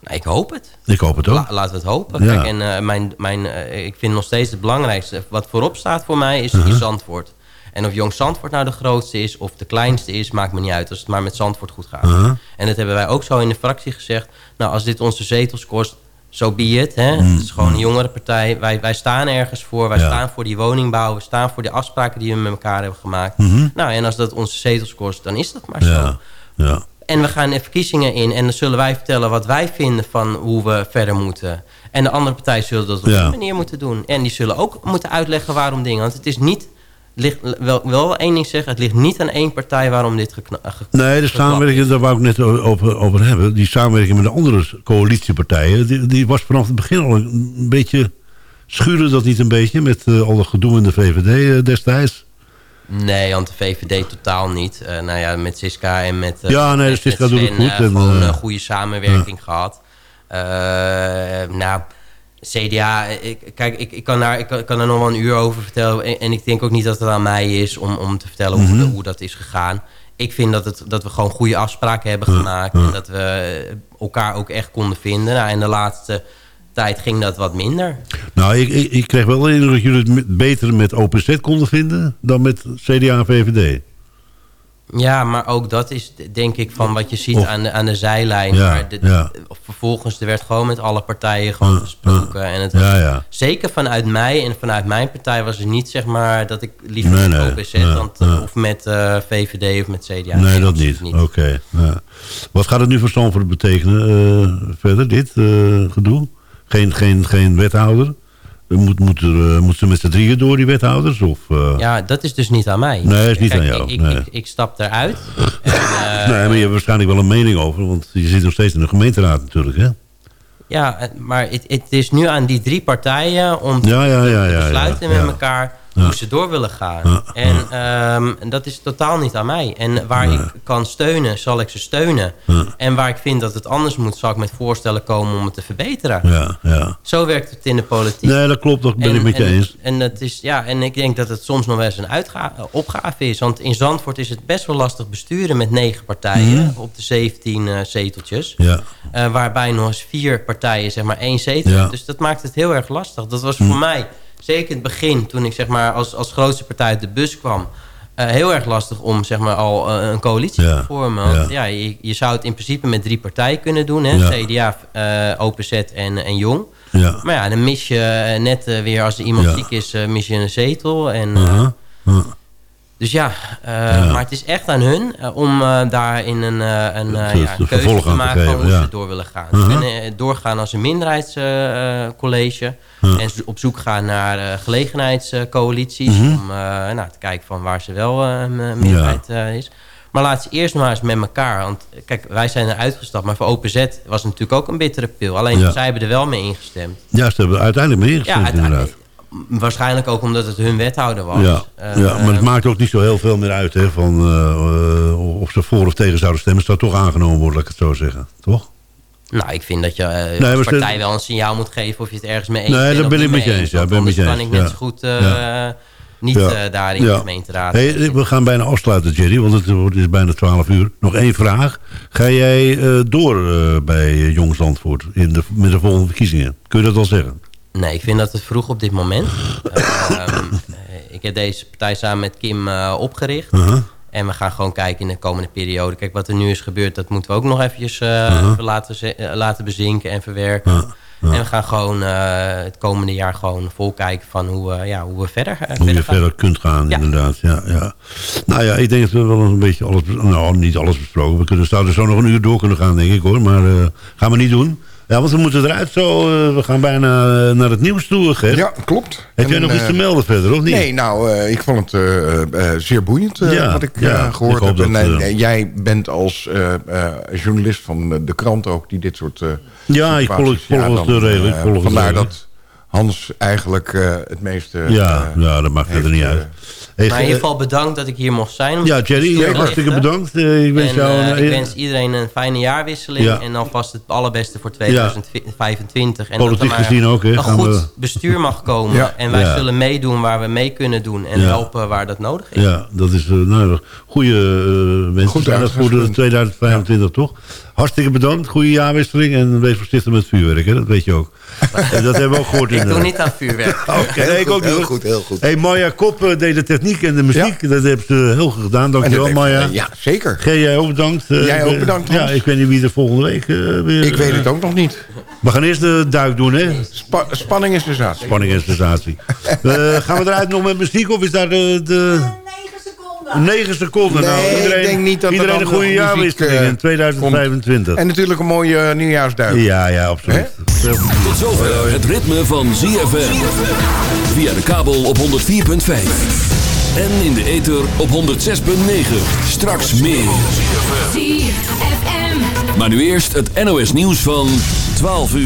Nou, ik hoop het. Ik hoop het ook. La- laten we het hopen. Ja. Kijk, en, eh, mijn, mijn, eh, ik vind nog steeds het belangrijkste... wat voorop staat voor mij, is, Uh-huh. is Zandvoort. En of Jong Zandvoort nou de grootste is of de kleinste is... maakt me niet uit, als het maar met Zandvoort goed gaat. Uh-huh. En dat hebben wij ook zo in de fractie gezegd. Nou, als dit onze zetels kost, zo be it. Hè? Mm, Het is gewoon een jongere partij. Wij, wij staan ergens voor. Wij Ja. staan voor die woningbouw. We staan voor de afspraken die we met elkaar hebben gemaakt. Mhm. Nou, en als dat onze zetels kost, dan is dat maar zo. Ja, ja. En we gaan de verkiezingen in en dan zullen wij vertellen wat wij vinden van hoe we verder moeten. En de andere partijen zullen dat op Ja. die manier moeten doen. En die zullen ook moeten uitleggen waarom dingen. Want het is niet, ligt, wel, wel één ding zeggen, het ligt niet aan één partij waarom dit gekna- ge- Nee, de samenwerking, daar wou ik net over, over hebben. Die samenwerking met de andere coalitiepartijen... die, die was vanaf het begin al een, beetje... schuurde dat niet een beetje met eh, al dat gedoe in de VVD eh, destijds? Nee, want de VVD totaal niet. Eh, nou ja, met Siska en met, eh, Ja, nee, met- Siska doet het goed en, gewoon een goede samenwerking gehad. Eh, nou, CDA, ik, kijk, ik, ik, kan daar, ik, kan, ik kan er nog wel een uur over vertellen. En, en ik denk ook niet dat het aan mij is om, om te vertellen hoe, Mhm. hoe dat is gegaan. Ik vind dat, het, dat we gewoon goede afspraken hebben gemaakt. En dat we elkaar ook echt konden vinden. Nou, in de laatste tijd ging dat wat minder. Nou, ik, ik, ik kreeg wel de indruk dat jullie het beter met OPZ konden vinden... dan met CDA en VVD. Ja, maar ook dat is denk ik van wat je ziet Of- aan, de, aan de zijlijn. Ja, maar de- ja. Vervolgens, er werd gewoon met alle partijen gewoon gesproken. En het was, Ja, ja. Zeker vanuit mij en vanuit mijn partij was het niet zeg maar dat ik liever Nee, met OPZ ja. of met eh, VVD of met CDA. nee, dat niet. Oké. Wat gaat het nu voor Stamford betekenen eh, verder, dit eh, gedoe? Geen, geen, geen wethouder? Moet, moet, er, eh, moet ze met z'n drieën door, die wethouders? Of, eh, Ja, dat is dus niet aan mij. Nee, is niet Kijk, aan jou, Ik, nee. ik, ik stap eruit. <laughs> En, eh, nee, maar je hebt waarschijnlijk wel een mening over. Want je zit nog steeds in de gemeenteraad natuurlijk, hè? Ja, het- maar het, het is nu aan die drie partijen om te Ja, ja, ja, te ja, ja, besluiten ja. met elkaar Ja. Hoe ze door willen gaan. En ehm, en dat is totaal niet aan mij. En waar Nee. ik kan steunen, zal ik ze steunen. En waar ik vind dat het anders moet, zal ik met voorstellen komen om het te verbeteren. Ja, ja. Zo werkt het in de politiek. Nee, dat klopt, dat ben En- ik met je en, eens. En, het is, ja, en ik denk dat het soms nog wel eens een uitga- opgave is. Want in Zandvoort is het best wel lastig besturen met negen partijen Mhm. op de 17 eh, zeteltjes. Ja. Eh, waarbij nog eens vier partijen zeg maar één zetel Ja. hebben. Dus dat maakt het heel erg lastig. Dat was voor mij, zeker in het begin, toen ik zeg maar als, als grootste partij uit de bus kwam... eh, heel erg lastig om zeg maar al eh, een coalitie Ja. te vormen. Want ja, je, je zou het in principe met drie partijen kunnen doen. Hè? Ja. CDA, eh OPZ en, en Jong. Ja. Maar ja, dan mis je net weer als er iemand ziek is, mis je een zetel. En, Uh-huh. Dus ja, eh, Ja. maar het is echt aan hun eh, om eh, daar in een, een, ja, keuze te te maken geven, hoe ja. ze door willen gaan. Uh-huh. Ze kunnen eh, doorgaan als een minderheidscollege. Ja. En op zoek gaan naar gelegenheidscoalities. Mhm. Om nou, te kijken van waar ze wel een meerderheid eh, is. Maar laat ze eerst maar eens met elkaar. Want kijk, wij zijn er uitgestapt. Maar voor OPZ was het natuurlijk ook een bittere pil. Alleen Ja. zij hebben er wel mee ingestemd. Ja, ze hebben uiteindelijk mee Ja, ingestemd, uiteindelijk. Waarschijnlijk ook omdat het hun wethouder was. Ja, Eh, ja, maar het maakt ook niet zo heel veel meer uit... Hè, van, eh, eh, of ze voor of tegen zouden stemmen. Het zou toch aangenomen worden, laat ik het zo zeggen. Toch? Nou, ik vind dat je eh, Nee, als partij wel een signaal moet geven of je het ergens mee eens Nee, bent. daar of ben ik met je eens, ja, ben met je kan ik net ja. zo goed eh, Ja. niet eh, daar in de gemeenteraad. Hey, we gaan bijna afsluiten, Jerry, want het is bijna 12 uur. Nog één vraag. Ga jij eh, door eh, bij Jong Zandvoort in de, met de volgende verkiezingen? Kun je dat al zeggen? Nee, ik vind dat het vroeg op dit moment. Ehm, eh, ik heb deze partij samen met Kim eh, opgericht. Uh-huh. En we gaan gewoon kijken in de komende periode. Kijk, wat er nu is gebeurd, dat moeten we ook nog eventjes eh, Uh-huh. even laten, laten bezinken en verwerken. En we gaan gewoon het komende jaar gewoon vol kijken van hoe, ja, hoe we verder, eh, Hoe verder je gaan. verder kunt gaan, Ja. inderdaad. Ja, ja. Nou ja, ik denk dat we wel een beetje alles... Nou, niet alles besproken. We kunnen, zouden zo nog een uur door kunnen gaan, denk ik, hoor. Maar gaan we niet doen. Ja, want we moeten eruit zo. eh, we gaan bijna eh, naar het nieuws toe, Gert. Ja, klopt. Heb jij nog iets te eh, melden verder, of niet? Nee, nou, ik vond het zeer boeiend Ja, wat ik ja, eh, ik gehoord heb. En, dat, jij bent als journalist van de krant ook, die dit soort... Ja, ik volg- volg volg het Vandaar dat Hans eigenlijk het meeste... ja, ja, dat maakt heeft, niet uit. Eh, Hey, Maar in eh, ieder geval bedankt dat ik hier mocht zijn. Ja, Jerry, hartstikke bedankt. Eh, ik wens en, jou eh, een- ik wens iedereen een fijne jaarwisseling. Ja. En alvast het allerbeste voor 2025. En Politiek dat er gezien ook, hè, een gaan goed we- bestuur mag komen. Ja. En wij Ja. zullen meedoen waar we mee kunnen doen. En Ja. helpen waar dat nodig is. Ja, dat is uh, nou, goede uh, wensen. Goed zijn dat voor de uitgangspunt. 2025 toch? Hartstikke bedankt. Goede jaarwisseling. En wees voorzichtig met vuurwerk, hè? dat weet je ook. <laughs> En dat hebben we ook gehoord. Ik doe inderdaad. niet aan vuurwerk. <laughs> Oké, nee, ik ook niet. heel goed, heel goed. Hey, Maya Kop eh, deed de techniek en de muziek. Dat heeft ze heel goed gedaan. Dankjewel, Maya. ja, zeker. G, jij ook bedankt. Eh, Jij ook eh, bedankt, Ja, ik weet niet wie er volgende week eh, weer... Ik weet eh, het ook nog niet. We gaan eerst de duik doen, hè? Spa- spanning is sensatie. Spanning en sensatie. Eh, gaan we eruit nog met muziek of is daar de... de... 9 seconden. Nee, nou, iedereen, ik denk niet dat er iedereen een goede jaarwisseling eh, in 2025. En natuurlijk een mooie eh, nieuwjaarsduik. Ja, ja, absoluut. Tot zover het ritme van ZFM. Via de kabel op 104.5. En in de ether op 106.9. Straks meer. Maar nu eerst het NOS nieuws van 12 uur.